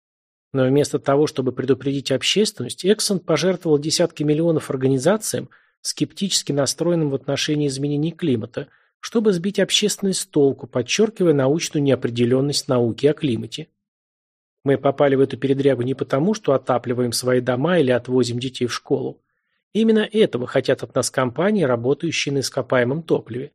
Но вместо того, чтобы предупредить общественность, Exxon пожертвовал десятки миллионов организациям, скептически настроенным в отношении изменений климата – чтобы сбить общественность с толку, подчеркивая научную неопределенность науки о климате. Мы попали в эту передрягу не потому, что отапливаем свои дома или отвозим детей в школу. Именно этого хотят от нас компании, работающие на ископаемом топливе.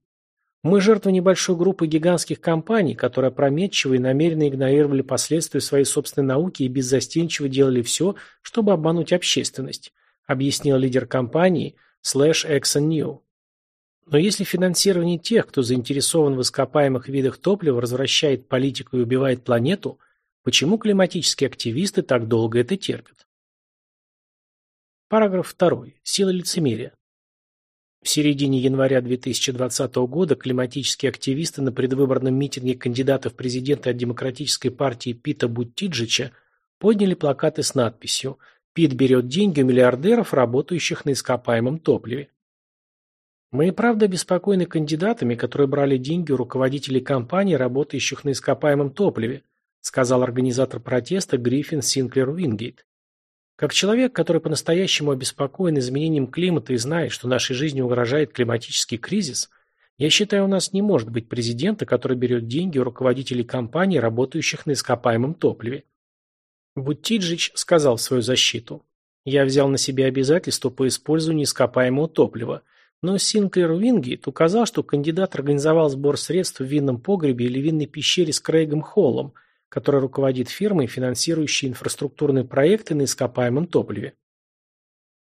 Мы жертвы небольшой группы гигантских компаний, которые опрометчиво и намеренно игнорировали последствия своей собственной науки и беззастенчиво делали все, чтобы обмануть общественность, объяснил лидер компании Slash Exxon New. Но если финансирование тех, кто заинтересован в ископаемых видах топлива, развращает политику и убивает планету, почему климатические активисты так долго это терпят? Параграф 2. Сила лицемерия. В середине января 2020 года климатические активисты на предвыборном митинге кандидата в президенты от Демократической партии Пита Буттиджича подняли плакаты с надписью «Пит берет деньги у миллиардеров, работающих на ископаемом топливе». Мы и правда обеспокоены кандидатами, которые брали деньги у руководителей компаний, работающих на ископаемом топливе, сказал организатор протеста Гриффин Синклер Уингейт. Как человек, который по-настоящему обеспокоен изменением климата и знает, что нашей жизни угрожает климатический кризис, я считаю, у нас не может быть президента, который берет деньги у руководителей компаний, работающих на ископаемом топливе. Буттиджич сказал в свою защиту. Я взял на себя обязательство по использованию ископаемого топлива – но Синклер Вингейт указал, что кандидат организовал сбор средств в винном погребе или винной пещере с Крейгом Холлом, который руководит фирмой, финансирующей инфраструктурные проекты на ископаемом топливе.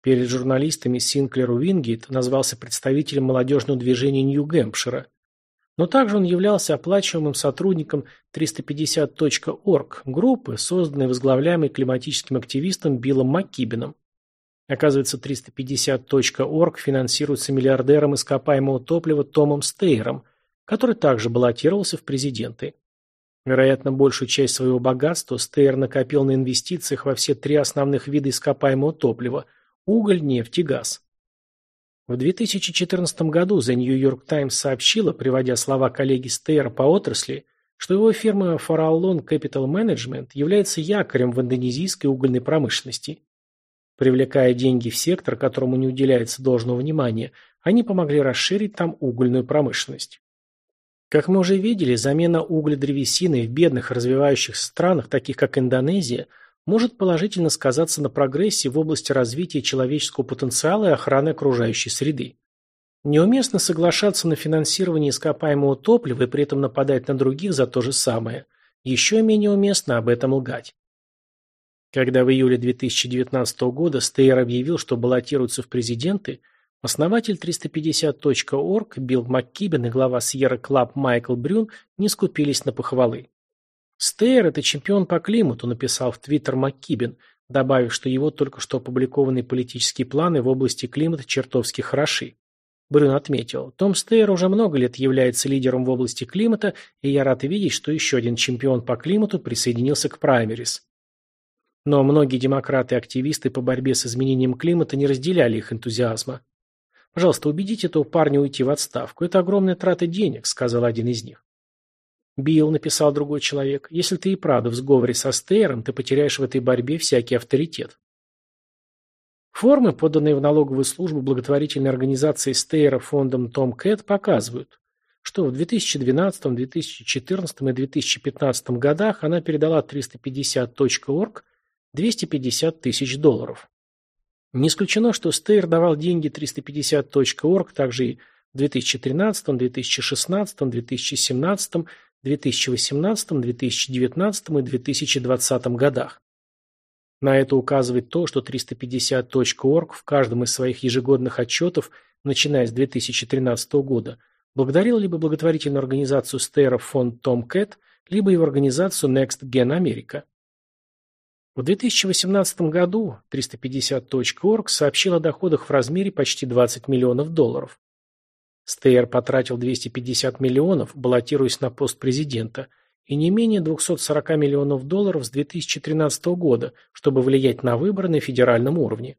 Перед журналистами Синклер Уингейт назвался представителем молодежного движения Нью-Гэмпшира. Но также он являлся оплачиваемым сотрудником 350.org группы, созданной возглавляемой климатическим активистом Биллом МакКибеном. Оказывается, 350.org финансируется миллиардером ископаемого топлива Томом Стейером, который также баллотировался в президенты. Вероятно, большую часть своего богатства Стейер накопил на инвестициях во все три основных вида ископаемого топлива – уголь, нефть и газ. В 2014 году The New York Times сообщила, приводя слова коллеги Стейера по отрасли, что его фирма Farallon Capital Management является якорем в индонезийской угольной промышленности. Привлекая деньги в сектор, которому не уделяется должного внимания, они помогли расширить там угольную промышленность. Как мы уже видели, замена угля древесиной в бедных развивающихся странах, таких как Индонезия, может положительно сказаться на прогрессе в области развития человеческого потенциала и охраны окружающей среды. Неуместно соглашаться на финансирование ископаемого топлива и при этом нападать на других за то же самое. Еще менее уместно об этом лгать. Когда в июле 2019 года Стейр объявил, что баллотируется в президенты, основатель 350.org Билл МакКибен и глава Sierra Club Майкл Брюн не скупились на похвалы. «Стейр – это чемпион по климату», написал в Твиттер МакКибен, добавив, что его только что опубликованные политические планы в области климата чертовски хороши. Брюн отметил, Том Стейр уже много лет является лидером в области климата, и я рад видеть, что еще один чемпион по климату присоединился к праймерис. Но многие демократы и активисты по борьбе с изменением климата не разделяли их энтузиазма. «Пожалуйста, убедите этого парня уйти в отставку. Это огромная трата денег», — сказал один из них. Билл, написал другой человек, если ты и правда в сговоре со Стейером, ты потеряешь в этой борьбе всякий авторитет. Формы, поданные в налоговую службу благотворительной организации Стейра фондом Том Кэт, показывают, что в 2012, 2014 и 2015 годах она передала 350.org 250 тысяч долларов. Не исключено, что Стейр давал деньги 350.org также и в 2013, 2016, 2017, 2018, 2019 и 2020 годах. На это указывает то, что 350.org в каждом из своих ежегодных отчетов, начиная с 2013 года, благодарил либо благотворительную организацию Стейра фонд Том Кэт, либо его организацию Next Gen America. В 2018 году 350.org сообщил о доходах в размере почти 20 миллионов долларов. Стейр потратил 250 миллионов, баллотируясь на пост президента, и не менее 240 миллионов долларов с 2013 года, чтобы влиять на выборы на федеральном уровне.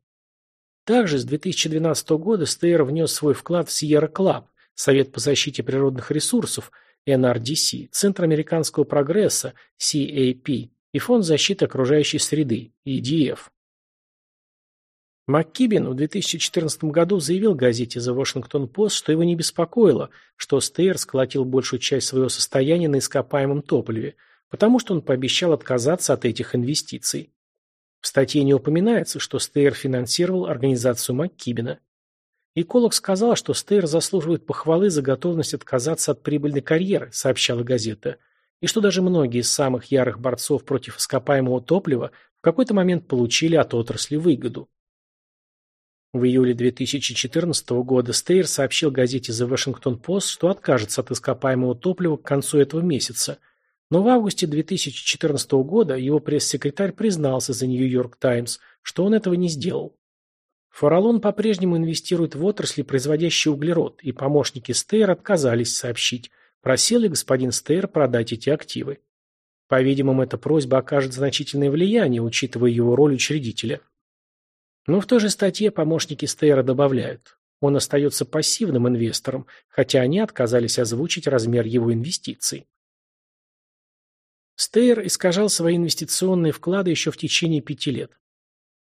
Также с 2012 года Стейр внес свой вклад в Sierra Club, Совет по защите природных ресурсов, NRDC, Центр американского прогресса, CAP, и Фонд защиты окружающей среды, EDF. МакКибин в 2014 году заявил газете The Washington Post, что его не беспокоило, что Стейр сколотил большую часть своего состояния на ископаемом топливе, потому что он пообещал отказаться от этих инвестиций. В статье не упоминается, что Стейр финансировал организацию МакКибина. Эколог сказал, что Стейр заслуживает похвалы за готовность отказаться от прибыльной карьеры, сообщала газета – и что даже многие из самых ярых борцов против ископаемого топлива в какой-то момент получили от отрасли выгоду. В июле 2014 года Стейр сообщил газете The Washington Post, что откажется от ископаемого топлива к концу этого месяца, но в августе 2014 года его пресс-секретарь признался за New York Times, что он этого не сделал. Фаралон по-прежнему инвестирует в отрасли, производящие углерод, и помощники Стейр отказались сообщить, Просил ли господин Стейр продать эти активы? По-видимому, эта просьба окажет значительное влияние, учитывая его роль учредителя. Но в той же статье помощники Стейра добавляют, он остается пассивным инвестором, хотя они отказались озвучить размер его инвестиций. Стейр искажал свои инвестиционные вклады еще в течение пяти лет.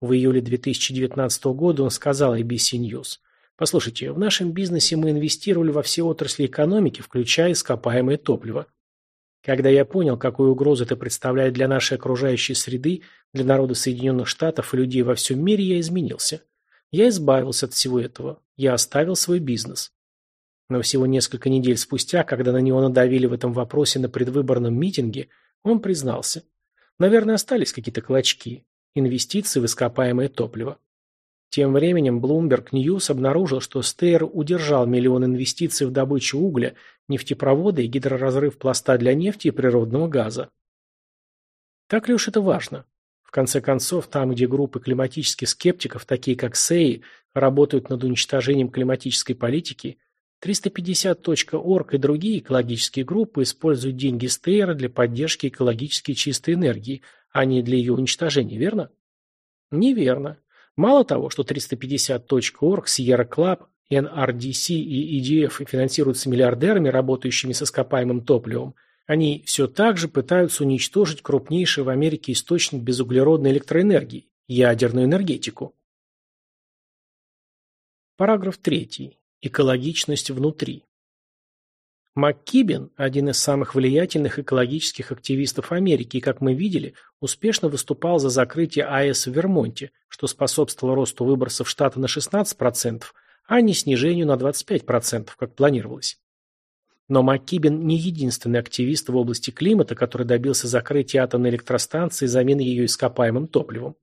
В июле 2019 года он сказал ABC News – Послушайте, в нашем бизнесе мы инвестировали во все отрасли экономики, включая ископаемое топливо. Когда я понял, какую угрозу это представляет для нашей окружающей среды, для народа Соединенных Штатов и людей во всем мире, я изменился. Я избавился от всего этого. Я оставил свой бизнес. Но всего несколько недель спустя, когда на него надавили в этом вопросе на предвыборном митинге, он признался. Наверное, остались какие-то клочки. Инвестиции в ископаемое топливо. Тем временем Bloomberg News обнаружил, что Стейр удержал миллион инвестиций в добычу угля, нефтепроводы и гидроразрыв пласта для нефти и природного газа. Так ли уж это важно? В конце концов, там, где группы климатических скептиков, такие как СЭИ, работают над уничтожением климатической политики, 350.org и другие экологические группы используют деньги Стейра для поддержки экологически чистой энергии, а не для ее уничтожения, верно? Неверно. Мало того, что 350.org, Sierra Club, NRDC и EDF финансируются миллиардерами, работающими с ископаемым топливом, они все так же пытаются уничтожить крупнейший в Америке источник безуглеродной электроэнергии – ядерную энергетику. Параграф 3. Экологичность внутри. МакКибен – один из самых влиятельных экологических активистов Америки и, как мы видели, успешно выступал за закрытие АЭС в Вермонте, что способствовало росту выбросов штата на 16%, а не снижению на 25%, как планировалось. Но МакКибен не единственный активист в области климата, который добился закрытия атомной электростанции и замены ее ископаемым топливом.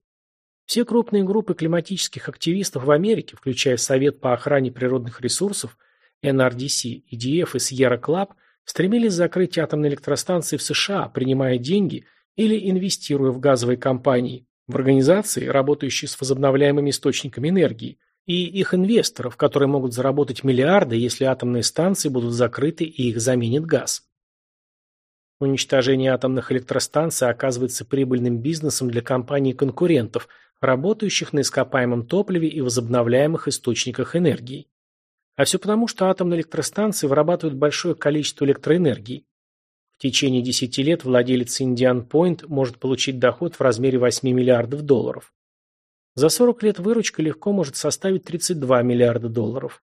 Все крупные группы климатических активистов в Америке, включая Совет по охране природных ресурсов – NRDC, EDF и Sierra Club стремились закрыть атомные электростанции в США, принимая деньги или инвестируя в газовые компании, в организации, работающие с возобновляемыми источниками энергии, и их инвесторов, которые могут заработать миллиарды, если атомные станции будут закрыты и их заменит газ. Уничтожение атомных электростанций оказывается прибыльным бизнесом для компаний-конкурентов, работающих на ископаемом топливе и возобновляемых источниках энергии. А все потому, что атомные электростанции вырабатывают большое количество электроэнергии. В течение 10 лет владелец Indian Point может получить доход в размере 8 миллиардов долларов. За 40 лет выручка легко может составить 32 миллиарда долларов.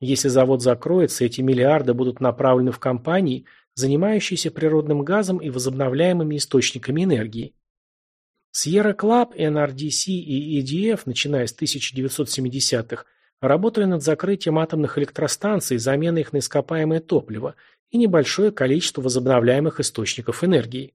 Если завод закроется, эти миллиарды будут направлены в компании, занимающиеся природным газом и возобновляемыми источниками энергии. Sierra Club, NRDC и EDF, начиная с 1970-х, работали над закрытием атомных электростанций, заменой их на ископаемое топливо и небольшое количество возобновляемых источников энергии.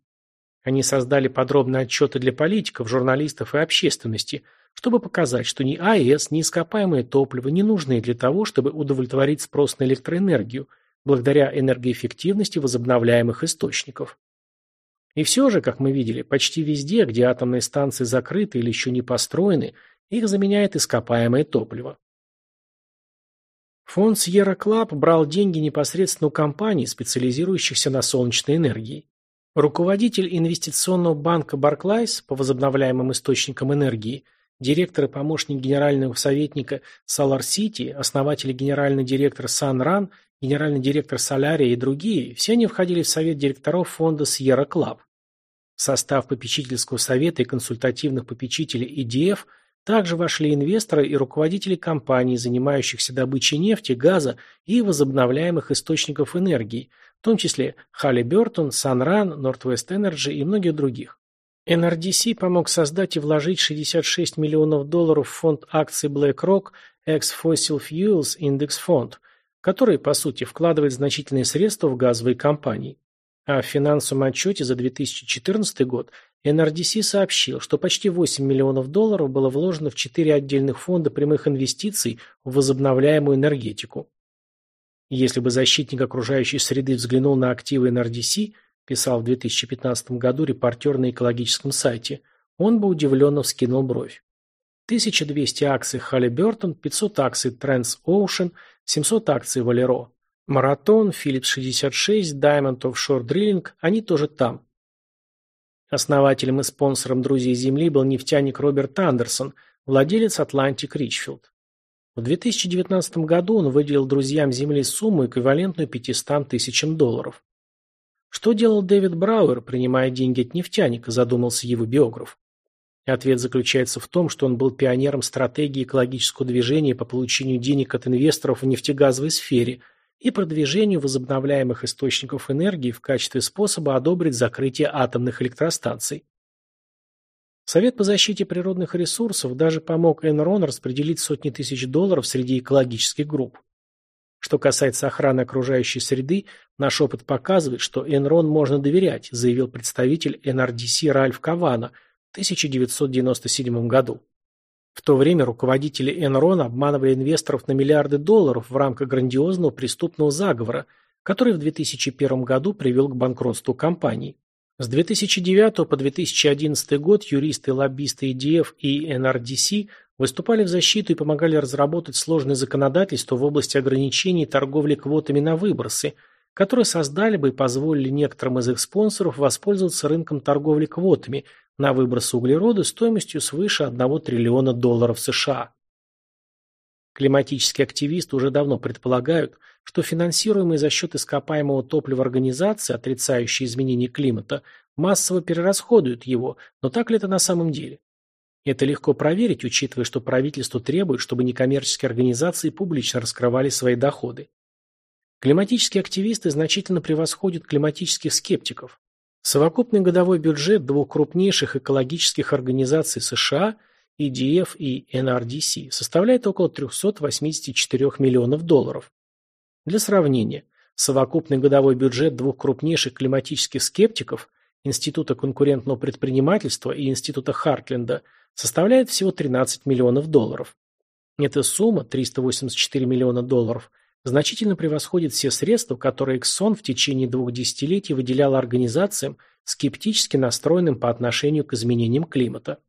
Они создали подробные отчеты для политиков, журналистов и общественности, чтобы показать, что ни АЭС, ни ископаемое топливо не нужны для того, чтобы удовлетворить спрос на электроэнергию, благодаря энергоэффективности возобновляемых источников. И все же, как мы видели, почти везде, где атомные станции закрыты или еще не построены, их заменяет ископаемое топливо. Фонд Sierra Club брал деньги непосредственно у компаний, специализирующихся на солнечной энергии. Руководитель инвестиционного банка Barclays по возобновляемым источникам энергии, директор и помощник генерального советника Solar City, основатель и генеральный директор Sunrun, генеральный директор Солярия и другие, все они входили в совет директоров фонда Sierra Club. Состав попечительского совета и консультативных попечителей EDF также вошли инвесторы и руководители компаний, занимающихся добычей нефти, газа и возобновляемых источников энергии, в том числе Halliburton, Sunrun, Northwest Energy и многих других. NRDC помог создать и вложить 66 миллионов долларов в фонд акций BlackRock Ex-Fossil Fuels Index Fund, который, по сути, вкладывает значительные средства в газовые компании. А в финансовом отчете за 2014 год NRDC сообщил, что почти 8 миллионов долларов было вложено в четыре отдельных фонда прямых инвестиций в возобновляемую энергетику. Если бы защитник окружающей среды взглянул на активы NRDC, писал в 2015 году репортер на экологическом сайте, он бы удивленно вскинул бровь. 1200 акций Halliburton, 500 акций Transocean, 700 акций Valero. Маратон, Philips 66, Diamond Offshore Drilling, они тоже там. Основателем и спонсором «Друзей Земли» был нефтяник Роберт Андерсон, владелец Atlantic Richfield. В 2019 году он выделил друзьям Земли сумму, эквивалентную 500 тысячам долларов. Что делал Дэвид Брауэр, принимая деньги от нефтяника, задумался его биограф. Ответ заключается в том, что он был пионером стратегии экологического движения по получению денег от инвесторов в нефтегазовой сфере и продвижению возобновляемых источников энергии в качестве способа одобрить закрытие атомных электростанций. Совет по защите природных ресурсов даже помог Enron распределить сотни тысяч долларов среди экологических групп. Что касается охраны окружающей среды, наш опыт показывает, что Enron можно доверять, заявил представитель NRDC Ральф Кавана в 1997 году. В то время руководители Enron обманывали инвесторов на миллиарды долларов в рамках грандиозного преступного заговора, который в 2001 году привел к банкротству компании. С 2009 по 2011 год юристы лоббисты EDF и NRDC выступали в защиту и помогали разработать сложное законодательство в области ограничений торговли квотами на выбросы, которые создали бы и позволили некоторым из их спонсоров воспользоваться рынком торговли квотами на выбросы углерода стоимостью свыше 1 триллиона долларов США. Климатические активисты уже давно предполагают, что финансируемые за счет ископаемого топлива организации, отрицающие изменения климата, массово перерасходуют его, но так ли это на самом деле? Это легко проверить, учитывая, что правительство требует, чтобы некоммерческие организации публично раскрывали свои доходы. Климатические активисты значительно превосходят климатических скептиков. Совокупный годовой бюджет двух крупнейших экологических организаций США – EDF и NRDC составляет около 384 миллионов долларов. Для сравнения, совокупный годовой бюджет двух крупнейших климатических скептиков Института конкурентного предпринимательства и Института Хартленда составляет всего 13 миллионов долларов. Эта сумма, 384 миллиона долларов, значительно превосходит все средства, которые Exxon в течение двух десятилетий выделяла организациям, скептически настроенным по отношению к изменениям климата.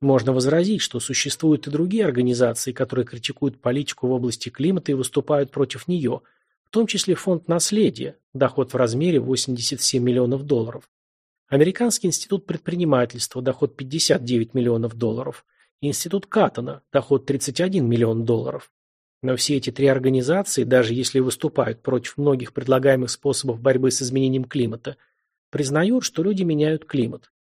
Можно возразить, что существуют и другие организации, которые критикуют политику в области климата и выступают против нее, в том числе фонд наследия, доход в размере 87 миллионов долларов. Американский институт предпринимательства, доход 59 миллионов долларов. Институт Каттона, доход 31 миллион долларов. Но все эти три организации, даже если выступают против многих предлагаемых способов борьбы с изменением климата, признают, что люди меняют климат.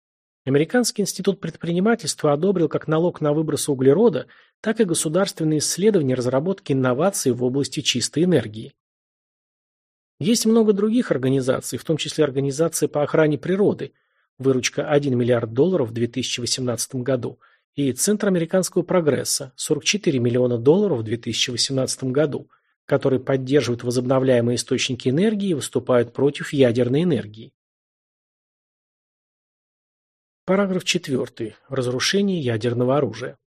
Американский институт предпринимательства одобрил как налог на выброс углерода, так и государственные исследования разработки инноваций в области чистой энергии. Есть много других организаций, в том числе организации по охране природы, выручка 1 миллиард долларов в 2018 году, и Центр американского прогресса, 44 миллиона долларов в 2018 году, которые поддерживают возобновляемые источники энергии и выступают против ядерной энергии. Параграф 4. Разрушение ядерного оружия.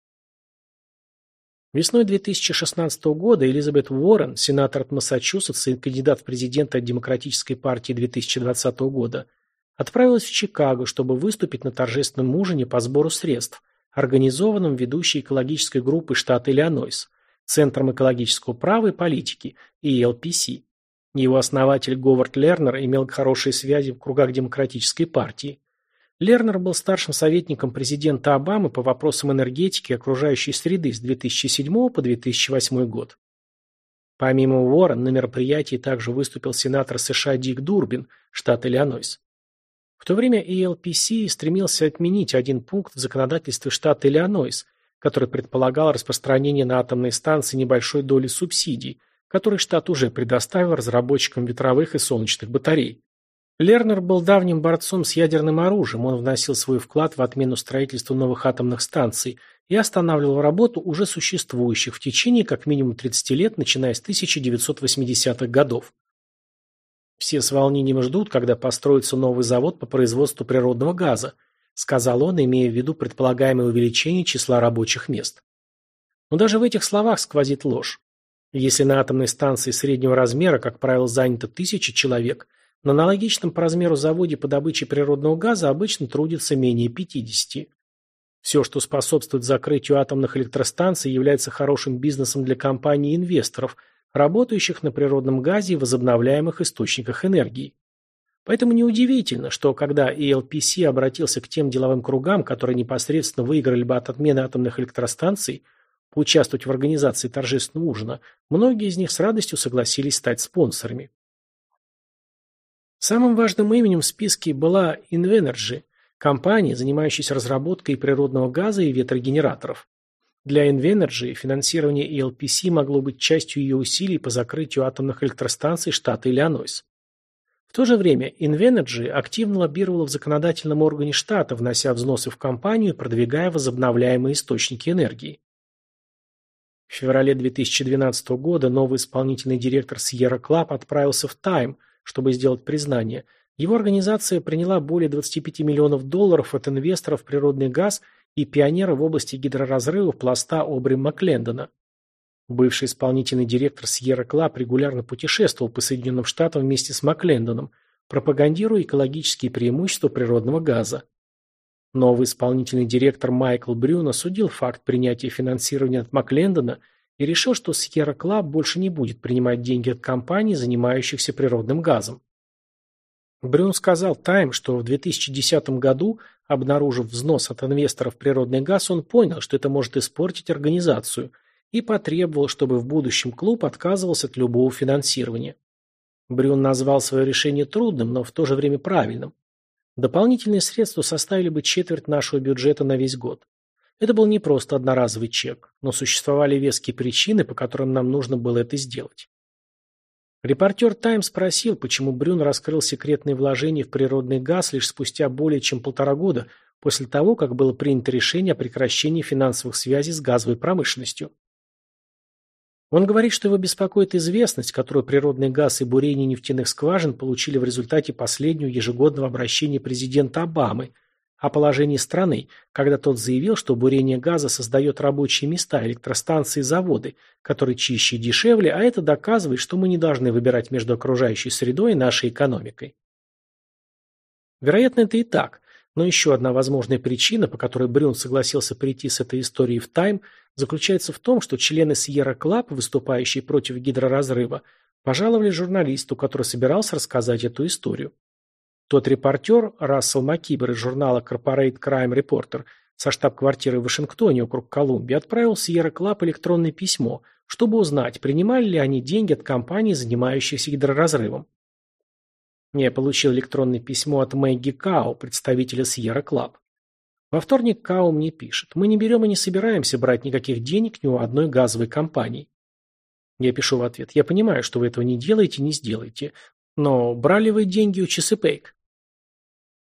Весной 2016 года Элизабет Уоррен, сенатор от Массачусетса и кандидат в президенты от Демократической партии 2020 года, отправилась в Чикаго, чтобы выступить на торжественном ужине по сбору средств, организованном ведущей экологической группой штата Иллинойс, Центром экологического права и политики, ELPC. Его основатель Говард Лернер имел хорошие связи в кругах Демократической партии. Лернер был старшим советником президента Обамы по вопросам энергетики и окружающей среды с 2007 по 2008 год. Помимо Уоррен, на мероприятии также выступил сенатор США Дик Дурбин, штат Иллинойс. В то время ELPC стремился отменить один пункт в законодательстве штата Иллинойс, который предполагал распространение на атомные станции небольшой доли субсидий, которые штат уже предоставил разработчикам ветровых и солнечных батарей. Лернер был давним борцом с ядерным оружием, он вносил свой вклад в отмену строительства новых атомных станций и останавливал работу уже существующих в течение как минимум 30 лет, начиная с 1980-х годов. Все с волнением ждут, когда построится новый завод по производству природного газа, сказал он, имея в виду предполагаемое увеличение числа рабочих мест. Но даже в этих словах сквозит ложь. Если на атомной станции среднего размера, как правило, занято тысяча человек, на аналогичном по размеру заводе по добыче природного газа обычно трудится менее 50. Все, что способствует закрытию атомных электростанций, является хорошим бизнесом для компаний и инвесторов, работающих на природном газе и возобновляемых источниках энергии. Поэтому неудивительно, что когда ELPC обратился к тем деловым кругам, которые непосредственно выиграли бы от отмены атомных электростанций, поучаствовать в организации торжественного ужина, многие из них с радостью согласились стать спонсорами. Самым важным именем в списке была Invenergy, компания, занимающаяся разработкой природного газа и ветрогенераторов. Для Invenergy финансирование ELPC могло быть частью ее усилий по закрытию атомных электростанций штата Иллинойс. В то же время Invenergy активно лоббировала в законодательном органе штата, внося взносы в компанию и продвигая возобновляемые источники энергии. В феврале 2012 года новый исполнительный директор Sierra Club отправился в Time – чтобы сделать признание. Его организация приняла более 25 миллионов долларов от инвесторов в природный газ и пионера в области гидроразрывов пласта Обри Маклендона. Бывший исполнительный директор Sierra Club регулярно путешествовал по Соединенным Штатам вместе с Маклендоном, пропагандируя экологические преимущества природного газа. Новый исполнительный директор Майкл Брюно судил факт принятия финансирования от Маклендона – и решил, что Sierra Club больше не будет принимать деньги от компаний, занимающихся природным газом. Брюн сказал Тайм, что в 2010 году, обнаружив взнос от инвесторов в природный газ, он понял, что это может испортить организацию, и потребовал, чтобы в будущем клуб отказывался от любого финансирования. Брюн назвал свое решение трудным, но в то же время правильным. Дополнительные средства составили бы четверть нашего бюджета на весь год. Это был не просто одноразовый чек, но существовали веские причины, по которым нам нужно было это сделать. Репортер «Тайм» спросил, почему Брюн раскрыл секретные вложения в природный газ лишь спустя более чем полтора года после того, как было принято решение о прекращении финансовых связей с газовой промышленностью. Он говорит, что его беспокоит известность, которую природный газ и бурение нефтяных скважин получили в результате последнего ежегодного обращения президента Обамы – о положении страны, когда тот заявил, что бурение газа создает рабочие места, электростанции и заводы, которые чище и дешевле, а это доказывает, что мы не должны выбирать между окружающей средой и нашей экономикой. Вероятно, это и так, но еще одна возможная причина, по которой Брюн согласился прийти с этой историей в Тайм, заключается в том, что члены Sierra Club, выступающие против гидроразрыва, пожаловали журналисту, который собирался рассказать эту историю. Тот репортер, Рассел Макибер из журнала Corporate Crime Reporter, со штаб-квартиры в Вашингтоне, округ Колумбия, отправил Sierra Club электронное письмо, чтобы узнать, принимали ли они деньги от компаний, занимающихся гидроразрывом. Я получил электронное письмо от Мэгги Као, представителя Sierra Club. Во вторник Као мне пишет, мы не берем и не собираемся брать никаких денег ни у одной газовой компании. Я пишу в ответ, я понимаю, что вы этого не делаете не сделаете, но брали вы деньги у Чесепейк?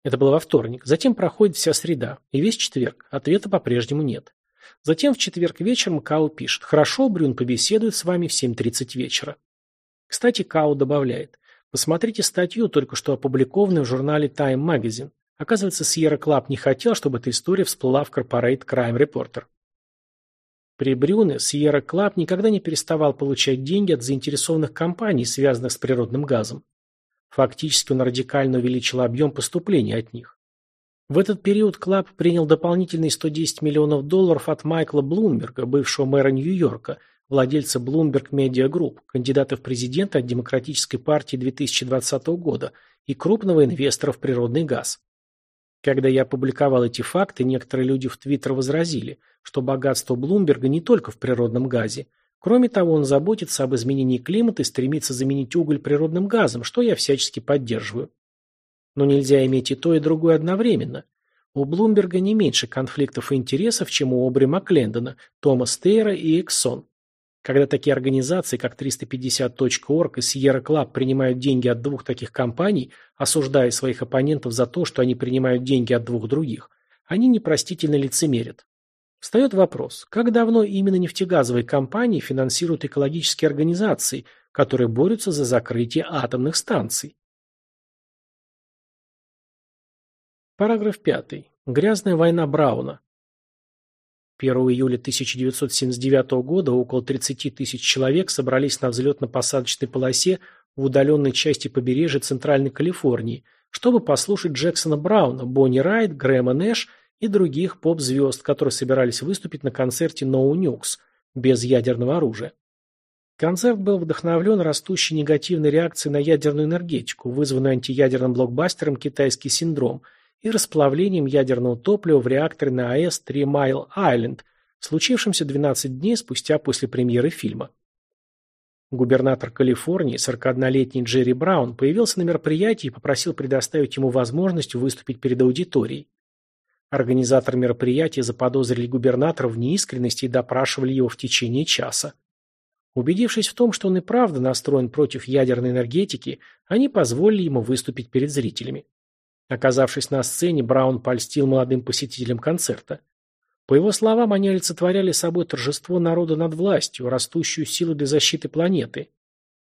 Это было во вторник. Затем проходит вся среда. И весь четверг. Ответа по-прежнему нет. Затем в четверг вечером Кау пишет. Хорошо, Брюн побеседует с вами в 7.30 вечера. Кстати, Кау добавляет. Посмотрите статью, только что опубликованную в журнале Time Magazine. Оказывается, Сьерра Клаб не хотел, чтобы эта история всплыла в Corporate Crime Reporter. При Брюне Сьерра Клаб никогда не переставал получать деньги от заинтересованных компаний, связанных с природным газом. Фактически он радикально увеличил объем поступлений от них. В этот период Клаб принял дополнительные 110 миллионов долларов от Майкла Блумберга, бывшего мэра Нью-Йорка, владельца Bloomberg Media Group, кандидата в президенты от Демократической партии 2020 года и крупного инвестора в природный газ. Когда я опубликовал эти факты, некоторые люди в Твиттер возразили, что богатство Блумберга не только в природном газе, Кроме того, он заботится об изменении климата и стремится заменить уголь природным газом, что я всячески поддерживаю. Но нельзя иметь и то, и другое одновременно. У Блумберга не меньше конфликтов и интересов, чем у Обри Маклендона, Тома Стейра и Эксон. Когда такие организации, как 350.org и Sierra Club принимают деньги от двух таких компаний, осуждая своих оппонентов за то, что они принимают деньги от двух других, они непростительно лицемерят. Встает вопрос, как давно именно нефтегазовые компании финансируют экологические организации, которые борются за закрытие атомных станций? Параграф 5. Грязная война Брауна. 1 июля 1979 года около 30 тысяч человек собрались на взлетно-посадочной полосе в удаленной части побережья Центральной Калифорнии, чтобы послушать Джексона Брауна, Бонни Райт, Грэма Нэш и других поп-звезд, которые собирались выступить на концерте No Nukes, без ядерного оружия. Концерт был вдохновлен растущей негативной реакцией на ядерную энергетику, вызванную антиядерным блокбастером «Китайский синдром» и расплавлением ядерного топлива в реакторе на АЭС Три Майл Айленд, случившемся 12 дней спустя после премьеры фильма. Губернатор Калифорнии, 41-летний Джерри Браун, появился на мероприятии и попросил предоставить ему возможность выступить перед аудиторией. Организаторы мероприятия заподозрили губернатора в неискренности и допрашивали его в течение часа. Убедившись в том, что он и правда настроен против ядерной энергетики, они позволили ему выступить перед зрителями. Оказавшись на сцене, Браун польстил молодым посетителям концерта. По его словам, они олицетворяли собой торжество народа над властью, растущую силу для защиты планеты.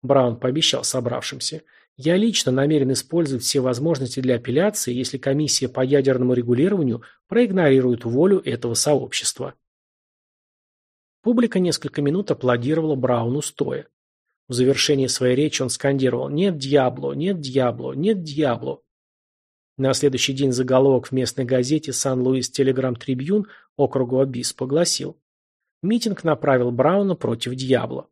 Браун пообещал собравшимся – я лично намерен использовать все возможности для апелляции, если комиссия по ядерному регулированию проигнорирует волю этого сообщества. Публика несколько минут аплодировала Брауну стоя. В завершении своей речи он скандировал «Нет Дьябло! Нет Дьябло! Нет Дьябло!». На следующий день заголовок в местной газете «Сан-Луис Телеграм Трибьюн» округу Абис погласил «Митинг направил Брауна против Дьябло».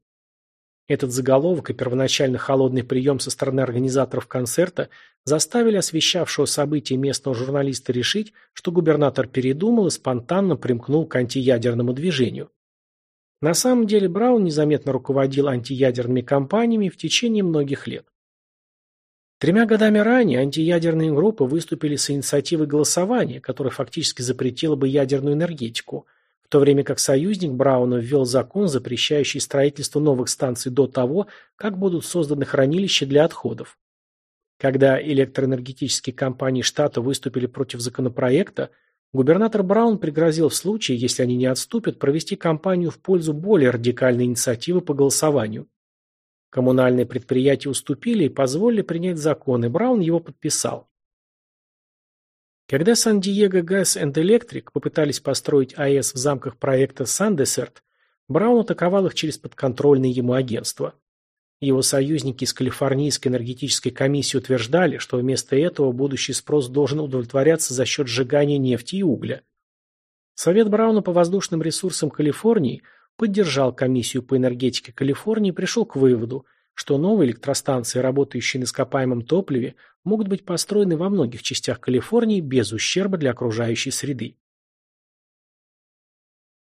Этот заголовок и первоначально холодный прием со стороны организаторов концерта заставили освещавшего события местного журналиста решить, что губернатор передумал и спонтанно примкнул к антиядерному движению. На самом деле Браун незаметно руководил антиядерными кампаниями в течение многих лет. Тремя годами ранее антиядерные группы выступили с инициативой голосования, которое фактически запретило бы ядерную энергетику – в то время как союзник Брауна ввел закон, запрещающий строительство новых станций до того, как будут созданы хранилища для отходов. Когда электроэнергетические компании штата выступили против законопроекта, губернатор Браун пригрозил в случае, если они не отступят, провести кампанию в пользу более радикальной инициативы по голосованию. Коммунальные предприятия уступили и позволили принять закон, и Браун его подписал. Когда Сан-Диего Газ and Electric попытались построить АЭС в замках проекта Сан-Десерт, Браун атаковал их через подконтрольное ему агентство. Его союзники из Калифорнийской энергетической комиссии утверждали, что вместо этого будущий спрос должен удовлетворяться за счет сжигания нефти и угля. Совет Брауна по воздушным ресурсам Калифорнии поддержал комиссию по энергетике Калифорнии и пришел к выводу, что новые электростанции, работающие на ископаемом топливе, могут быть построены во многих частях Калифорнии без ущерба для окружающей среды.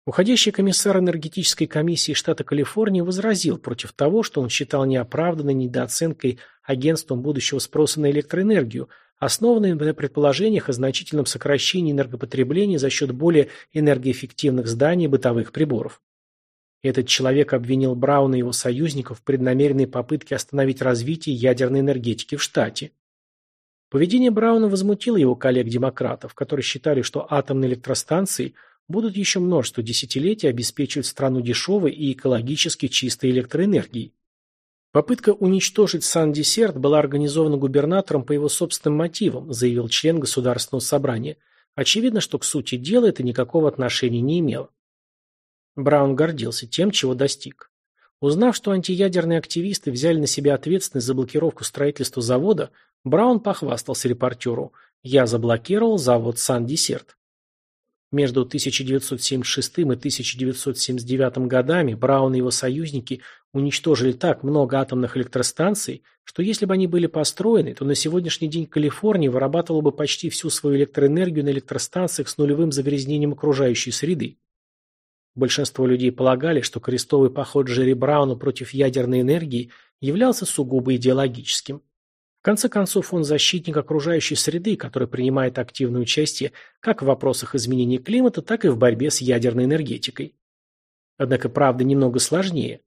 Уходящий комиссар энергетической комиссии штата Калифорния возразил против того, что он считал неоправданной недооценкой агентством будущего спроса на электроэнергию, основанной на предположениях о значительном сокращении энергопотребления за счет более энергоэффективных зданий и бытовых приборов. Этот человек обвинил Брауна и его союзников в преднамеренной попытке остановить развитие ядерной энергетики в штате. Поведение Брауна возмутило его коллег-демократов, которые считали, что атомные электростанции – будут еще множество десятилетий обеспечивать страну дешевой и экологически чистой электроэнергией. Попытка уничтожить Сан-Десерт была организована губернатором по его собственным мотивам, заявил член Государственного собрания. Очевидно, что к сути дела это никакого отношения не имело. Браун гордился тем, чего достиг. Узнав, что антиядерные активисты взяли на себя ответственность за блокировку строительства завода, Браун похвастался репортеру «Я заблокировал завод Сан-Десерт». Между 1976 и 1979 годами Браун и его союзники уничтожили так много атомных электростанций, что если бы они были построены, то на сегодняшний день Калифорния вырабатывала бы почти всю свою электроэнергию на электростанциях с нулевым загрязнением окружающей среды. Большинство людей полагали, что крестовый поход Джерри Брауна против ядерной энергии являлся сугубо идеологическим. В конце концов, он защитник окружающей среды, который принимает активное участие как в вопросах изменения климата, так и в борьбе с ядерной энергетикой. Однако правда немного сложнее.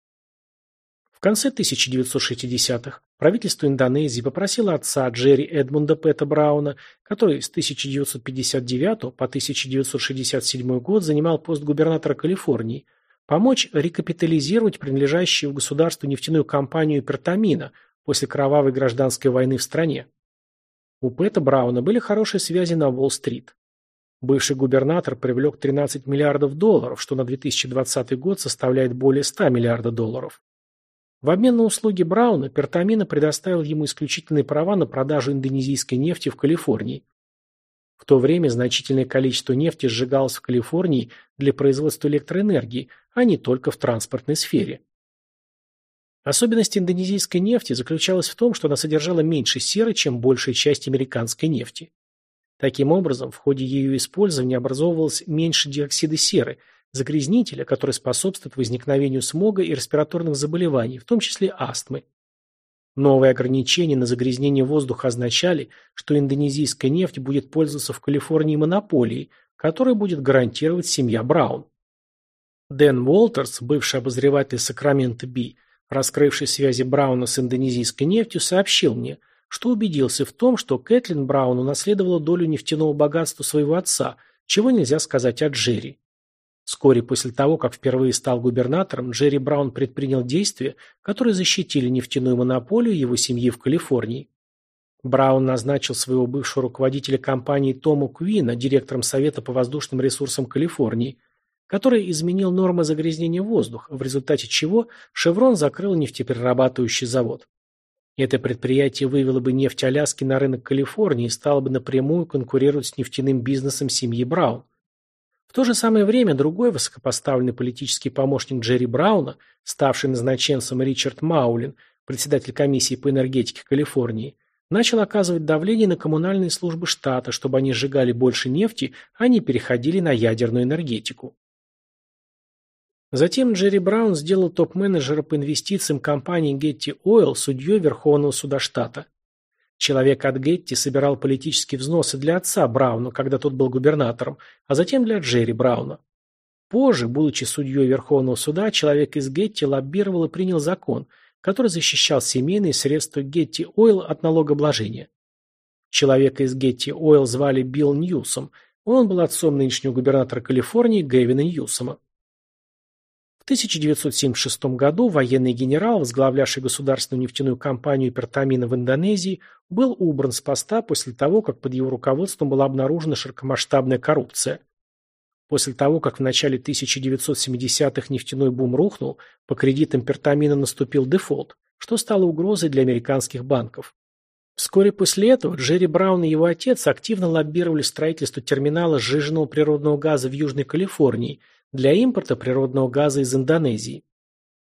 В конце 1960-х правительство Индонезии попросило отца Джерри Эдмунда Пэта Брауна, который с 1959 по 1967 год занимал пост губернатора Калифорнии, помочь рекапитализировать принадлежащую государству нефтяную компанию Пертамина – после кровавой гражданской войны в стране. У Пэта Брауна были хорошие связи на Уолл-стрит. Бывший губернатор привлек 13 миллиардов долларов, что на 2020 год составляет более 100 миллиардов долларов. В обмен на услуги Брауна Пертамина предоставил ему исключительные права на продажу индонезийской нефти в Калифорнии. В то время значительное количество нефти сжигалось в Калифорнии для производства электроэнергии, а не только в транспортной сфере. Особенность индонезийской нефти заключалась в том, что она содержала меньше серы, чем большая часть американской нефти. Таким образом, в ходе ее использования образовывалось меньше диоксида серы, загрязнителя, который способствует возникновению смога и респираторных заболеваний, в том числе астмы. Новые ограничения на загрязнение воздуха означали, что индонезийская нефть будет пользоваться в Калифорнии монополией, которую будет гарантировать семья Браун. Дэн Уолтерс, бывший обозреватель Сакрамента Би, раскрывший связи Брауна с индонезийской нефтью, сообщил мне, что убедился в том, что Кэтлин Браун унаследовала долю нефтяного богатства своего отца, чего нельзя сказать о Джерри. Вскоре после того, как впервые стал губернатором, Джерри Браун предпринял действия, которые защитили нефтяную монополию его семьи в Калифорнии. Браун назначил своего бывшего руководителя компании Тому Куина директором Совета по воздушным ресурсам Калифорнии, который изменил нормы загрязнения воздуха, в результате чего «Шеврон» закрыл нефтеперерабатывающий завод. Это предприятие вывело бы нефть Аляски на рынок Калифорнии и стало бы напрямую конкурировать с нефтяным бизнесом семьи Браун. В то же самое время другой высокопоставленный политический помощник Джерри Брауна, ставший назначенцем Ричард Маулин, председатель комиссии по энергетике Калифорнии, начал оказывать давление на коммунальные службы штата, чтобы они сжигали больше нефти, а не переходили на ядерную энергетику. Затем Джерри Браун сделал топ-менеджера по инвестициям компании Getty Oil судьей Верховного суда штата. Человек от Гетти собирал политические взносы для отца Брауна, когда тот был губернатором, а затем для Джерри Брауна. Позже, будучи судьей Верховного суда, человек из Гетти лоббировал и принял закон, который защищал семейные средства Getty Oil от налогообложения. Человека из Getty Oil звали Билл Ньюсом, он был отцом нынешнего губернатора Калифорнии Гэвина Ньюсома. 1976 году военный генерал, возглавлявший государственную нефтяную компанию Пертамина в Индонезии, был убран с поста после того, как под его руководством была обнаружена широкомасштабная коррупция. После того, как в начале 1970-х нефтяной бум рухнул, по кредитам Пертамина наступил дефолт, что стало угрозой для американских банков. Вскоре после этого Джерри Браун и его отец активно лоббировали строительство терминала сжиженного природного газа в Южной Калифорнии – для импорта природного газа из Индонезии.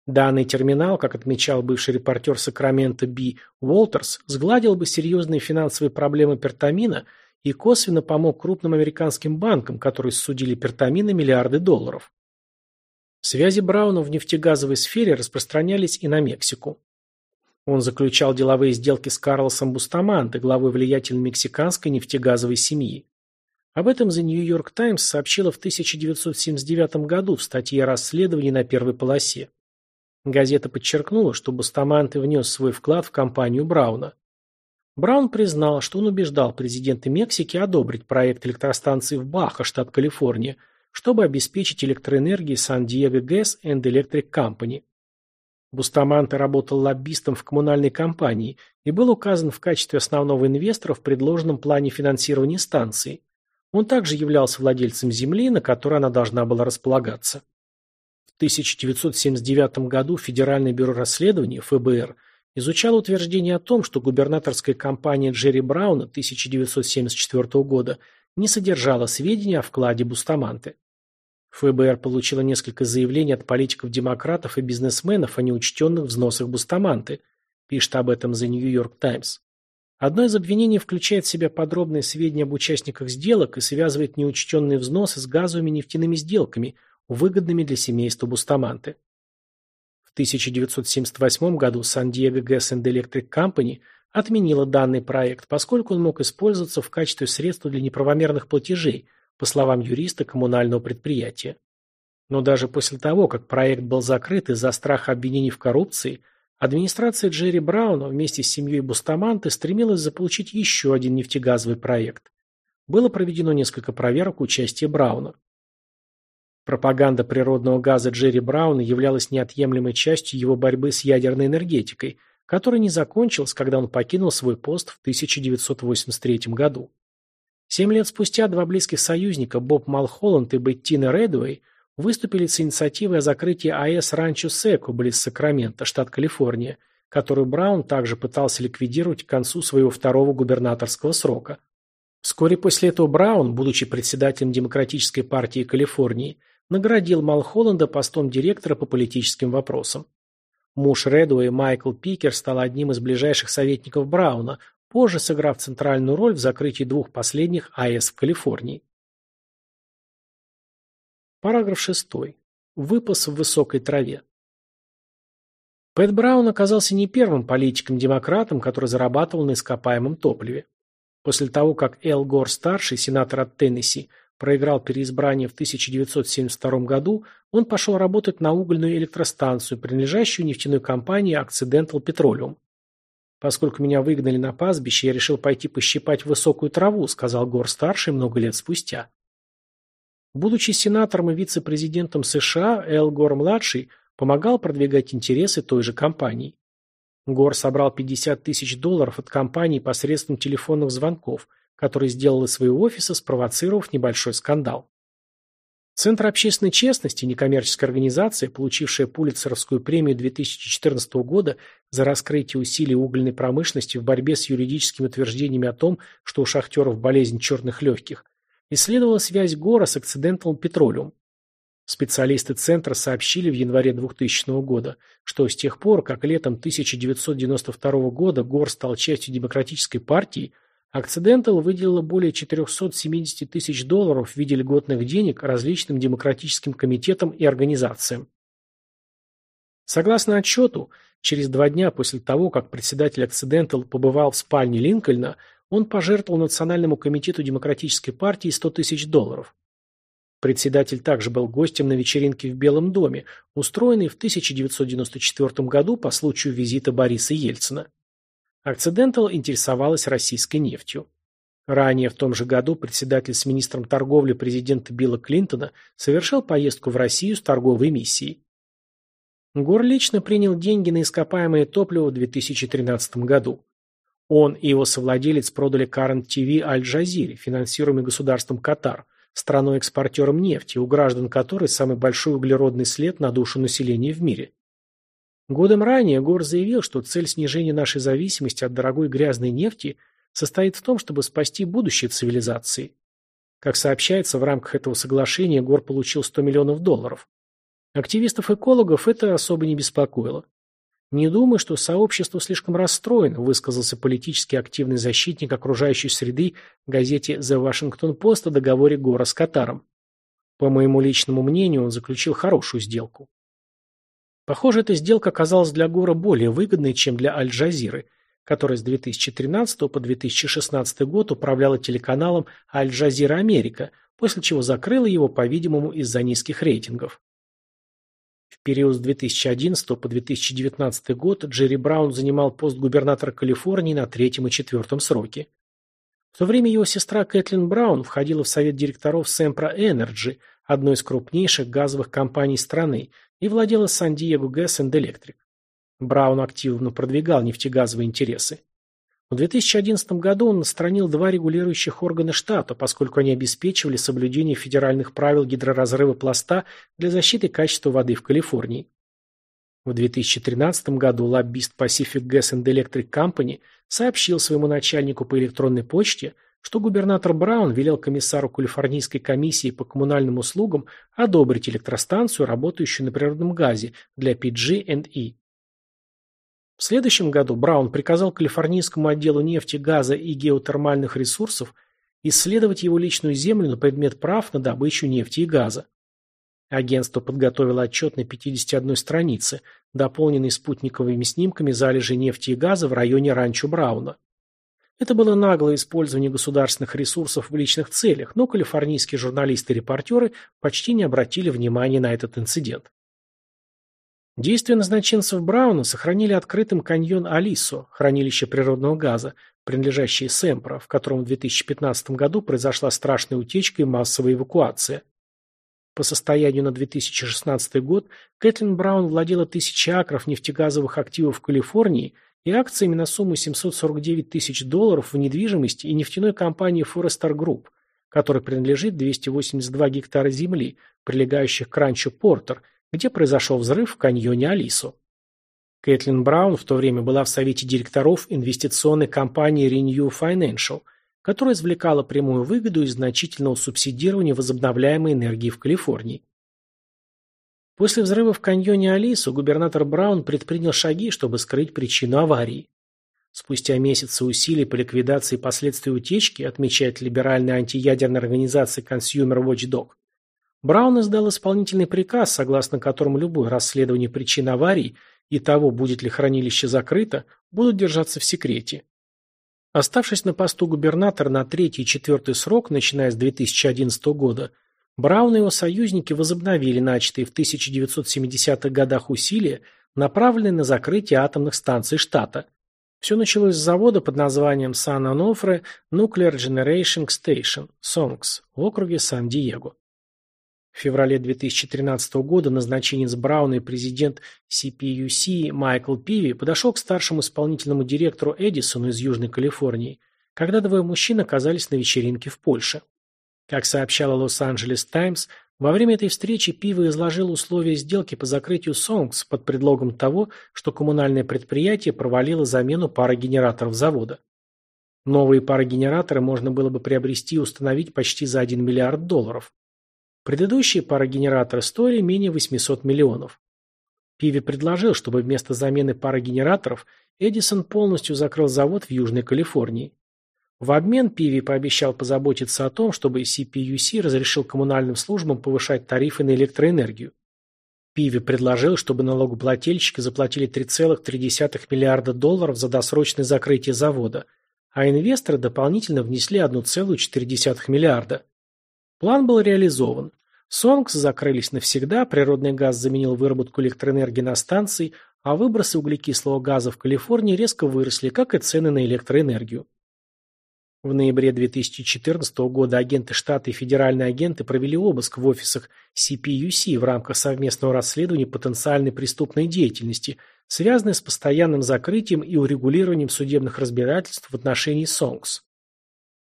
Данный терминал, как отмечал бывший репортер Сакрамента Би Уолтерс, сгладил бы серьезные финансовые проблемы Пертамина и косвенно помог крупным американским банкам, которые судили Пертамина миллиарды долларов. Связи Брауна в нефтегазовой сфере распространялись и на Мексику. Он заключал деловые сделки с Карлосом Бустаманте, главой влиятельной мексиканской нефтегазовой семьи. Об этом The New York Times сообщила в 1979 году в статье о на первой полосе. Газета подчеркнула, что Бустаманте внес свой вклад в кампанию Брауна. Браун признал, что он убеждал президента Мексики одобрить проект электростанции в Баха, штат Калифорния, чтобы обеспечить электроэнергией Сан-Диего Gas and Electric Company. Бустаманте работал лоббистом в коммунальной компании и был указан в качестве основного инвестора в предложенном плане финансирования станции. Он также являлся владельцем земли, на которой она должна была располагаться. В 1979 году Федеральное бюро расследований, ФБР, изучало утверждение о том, что губернаторская кампания Джерри Брауна 1974 года не содержала сведений о вкладе Бустаманте. ФБР получило несколько заявлений от политиков-демократов и бизнесменов о неучтенных взносах Бустаманты, пишет об этом The New York Times. Одно из обвинений включает в себя подробные сведения об участниках сделок и связывает неучтенные взносы с газовыми нефтяными сделками, выгодными для семейства Бустаманты. В 1978 году San-Diego Gas and Electric Company отменила данный проект, поскольку он мог использоваться в качестве средства для неправомерных платежей – по словам юриста коммунального предприятия. Но даже после того, как проект был закрыт из-за страха обвинений в коррупции, администрация Джерри Брауна вместе с семьей Бустаманты стремилась заполучить еще один нефтегазовый проект. Было проведено несколько проверок участия Брауна. Пропаганда природного газа Джерри Брауна являлась неотъемлемой частью его борьбы с ядерной энергетикой, которая не закончилась, когда он покинул свой пост в 1983 году. Семь лет спустя два близких союзника Боб Малхолланд и Беттина Редуэй выступили с инициативой о закрытии АЭС Ранчо Секо близ Сакрамента, штат Калифорния, которую Браун также пытался ликвидировать к концу своего второго губернаторского срока. Вскоре после этого Браун, будучи председателем Демократической партии Калифорнии, наградил Малхолланда постом директора по политическим вопросам. Муж Редуэй Майкл Пикер стал одним из ближайших советников Брауна, позже сыграв центральную роль в закрытии двух последних АЭС в Калифорнии. Параграф 6. Выпас в высокой траве. Пэт Браун оказался не первым политиком-демократом, который зарабатывал на ископаемом топливе. После того, как Эл Гор-старший, сенатор от Теннесси, проиграл переизбрание в 1972 году, он пошел работать на угольную электростанцию, принадлежащую нефтяной компании Occidental Petroleum. Поскольку меня выгнали на пастбище, я решил пойти пощипать высокую траву, сказал Гор-старший много лет спустя. Будучи сенатором и вице-президентом США, Эл Гор-младший помогал продвигать интересы той же компании. Гор собрал 50 тысяч долларов от компании посредством телефонных звонков, которые сделал из своего офиса, спровоцировав небольшой скандал. Центр общественной честности, некоммерческая организация, получившая Пулитцеровскую премию 2014 года за раскрытие усилий угольной промышленности в борьбе с юридическими утверждениями о том, что у шахтеров болезнь черных легких, исследовала связь Гора с Occidental Petroleum. Специалисты Центра сообщили в январе 2000 года, что с тех пор, как летом 1992 года Гор стал частью Демократической партии, Occidental выделила более 470 тысяч долларов в виде льготных денег различным демократическим комитетам и организациям. Согласно отчету, через два дня после того, как председатель Occidental побывал в спальне Линкольна, он пожертвовал Национальному комитету Демократической партии 100 тысяч долларов. Председатель также был гостем на вечеринке в Белом доме, устроенной в 1994 году по случаю визита Бориса Ельцина. Occidental интересовалась российской нефтью. Ранее в том же году председатель с министром торговли президента Билла Клинтона совершил поездку в Россию с торговой миссией. Гор лично принял деньги на ископаемое топливо в 2013 году. Он и его совладелец продали Current TV Аль-Джазире, финансируемый государством Катар, страной-экспортером нефти, у граждан которой самый большой углеродный след на душу населения в мире. Годом ранее Гор заявил, что цель снижения нашей зависимости от дорогой грязной нефти состоит в том, чтобы спасти будущее цивилизации. Как сообщается, в рамках этого соглашения Гор получил 100 миллионов долларов. Активистов-экологов это особо не беспокоило. «Не думаю, что сообщество слишком расстроено», высказался политически активный защитник окружающей среды газете «The Washington Post» о договоре Гора с Катаром. По моему личному мнению, он заключил хорошую сделку. Похоже, эта сделка оказалась для Гора более выгодной, чем для Аль-Джазиры, которая с 2013 по 2016 год управляла телеканалом Аль-Джазира Америка, после чего закрыла его, по-видимому, из-за низких рейтингов. Период с 2011 по 2019 год Джерри Браун занимал пост губернатора Калифорнии на третьем и четвертом сроке. В то время его сестра Кэтлин Браун входила в совет директоров Sempra Energy, одной из крупнейших газовых компаний страны, и владела Сан-Диего Gas and Electric. Браун активно продвигал нефтегазовые интересы. В 2011 году он отстранил два регулирующих органа штата, поскольку они обеспечивали соблюдение федеральных правил гидроразрыва пласта для защиты качества воды в Калифорнии. В 2013 году лоббист Pacific Gas and Electric Company сообщил своему начальнику по электронной почте, что губернатор Браун велел комиссару Калифорнийской комиссии по коммунальным услугам одобрить электростанцию, работающую на природном газе, для PG&E. В следующем году Браун приказал Калифорнийскому отделу нефти, газа и геотермальных ресурсов исследовать его личную землю на предмет прав на добычу нефти и газа. Агентство подготовило отчет на 51 странице, дополненный спутниковыми снимками залежей нефти и газа в районе ранчо Брауна. Это было наглое использование государственных ресурсов в личных целях, но калифорнийские журналисты и репортеры почти не обратили внимания на этот инцидент. Действия назначенцев Брауна сохранили открытым каньон Алисо, хранилище природного газа, принадлежащее Сэмпро, в котором в 2015 году произошла страшная утечка и массовая эвакуация. По состоянию на 2016 год Кэтлин Браун владела тысячей акров нефтегазовых активов в Калифорнии и акциями на сумму 749 тысяч долларов в недвижимости и нефтяной компании Forester Group, которой принадлежит 282 гектара земли, прилегающих к ранчо Портер, где произошел взрыв в каньоне Алису. Кэтлин Браун в то время была в совете директоров инвестиционной компании Renew Financial, которая извлекала прямую выгоду из значительного субсидирования возобновляемой энергии в Калифорнии. После взрыва в каньоне Алису губернатор Браун предпринял шаги, чтобы скрыть причину аварии. Спустя месяцы усилий по ликвидации последствий утечки, отмечает либеральная антиядерная организация Consumer Watchdog, Браун издал исполнительный приказ, согласно которому любое расследование причин аварий и того, будет ли хранилище закрыто, будут держаться в секрете. Оставшись на посту губернатора на третий и четвертый срок, начиная с 2011 года, Браун и его союзники возобновили начатые в 1970-х годах усилия, направленные на закрытие атомных станций штата. Все началось с завода под названием Сан-Анофре Nuclear Generation Station, SONGS, в округе Сан-Диего. В феврале 2013 года назначенец Брауна и президент CPUC Майкл Пиви подошел к старшему исполнительному директору Эдисону из Южной Калифорнии, когда двое мужчин оказались на вечеринке в Польше. Как сообщала Лос-Анджелес Таймс, во время этой встречи Пиво изложил условия сделки по закрытию Сонгс под предлогом того, что коммунальное предприятие провалило замену парогенераторов завода. Новые парогенераторы можно было бы приобрести и установить почти за 1 миллиард долларов. Предыдущие парогенераторы стоили менее 800 миллионов. Пиви предложил, чтобы вместо замены парогенераторов Эдисон полностью закрыл завод в Южной Калифорнии. В обмен Пиви пообещал позаботиться о том, чтобы CPUC разрешил коммунальным службам повышать тарифы на электроэнергию. Пиви предложил, чтобы налогоплательщики заплатили 3,3 миллиарда долларов за досрочное закрытие завода, а инвесторы дополнительно внесли 1,4 миллиарда. План был реализован. Сонгс закрылись навсегда, природный газ заменил выработку электроэнергии на станции, а выбросы углекислого газа в Калифорнии резко выросли, как и цены на электроэнергию. В ноябре 2014 года агенты штата и федеральные агенты провели обыск в офисах CPUC в рамках совместного расследования потенциальной преступной деятельности, связанной с постоянным закрытием и урегулированием судебных разбирательств в отношении Сонгс.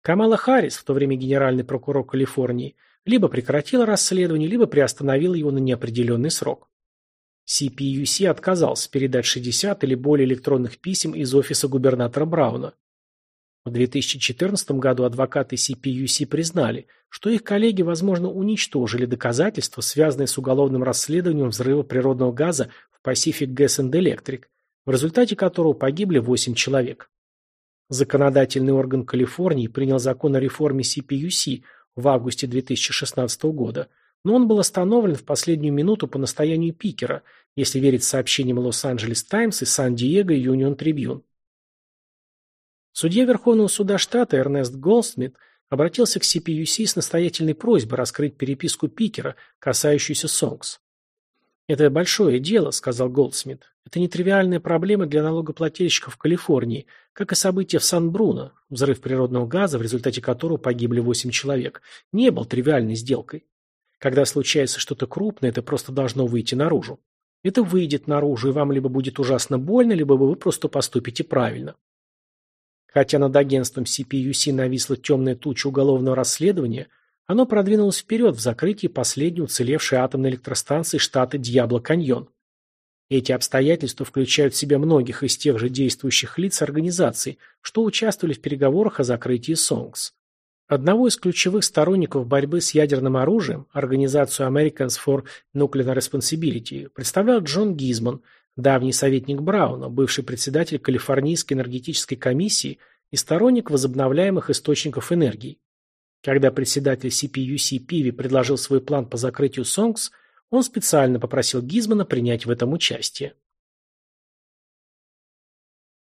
Камала Харрис, в то время генеральный прокурор Калифорнии, либо прекратила расследование, либо приостановила его на неопределенный срок. CPUC отказался передать 60 или более электронных писем из офиса губернатора Брауна. В 2014 году адвокаты CPUC признали, что их коллеги, возможно, уничтожили доказательства, связанные с уголовным расследованием взрыва природного газа в Pacific Gas and Electric, в результате которого погибли 8 человек. Законодательный орган Калифорнии принял закон о реформе CPUC в августе 2016 года, но он был остановлен в последнюю минуту по настоянию Пикера, если верить сообщениям Лос-Анджелес Таймс и Сан-Диего Юнион Трибьюн. Судья Верховного суда штата Эрнест Голдсмит обратился к CPUC с настоятельной просьбой раскрыть переписку Пикера, касающуюся Сонгс. «Это большое дело», — сказал Голдсмит. «Это нетривиальная проблема для налогоплательщиков в Калифорнии, как и события в Сан-Бруно, взрыв природного газа, в результате которого погибли восемь человек, не был тривиальной сделкой. Когда случается что-то крупное, это просто должно выйти наружу. Это выйдет наружу, и вам либо будет ужасно больно, либо вы просто поступите правильно. Хотя над агентством CPUC нависла темная туча уголовного расследования, оно продвинулось вперед в закрытии последней уцелевшей атомной электростанции штата Дьябло-Каньон. Эти обстоятельства включают в себя многих из тех же действующих лиц организаций, что участвовали в переговорах о закрытии СОНГС. Одного из ключевых сторонников борьбы с ядерным оружием, организацию Americans for Nuclear Responsibility, представлял Джон Гизман, давний советник Брауна, бывший председатель Калифорнийской энергетической комиссии и сторонник возобновляемых источников энергии. Когда председатель CPUC Пиви предложил свой план по закрытию СОНГС, он специально попросил Гизмана принять в этом участие.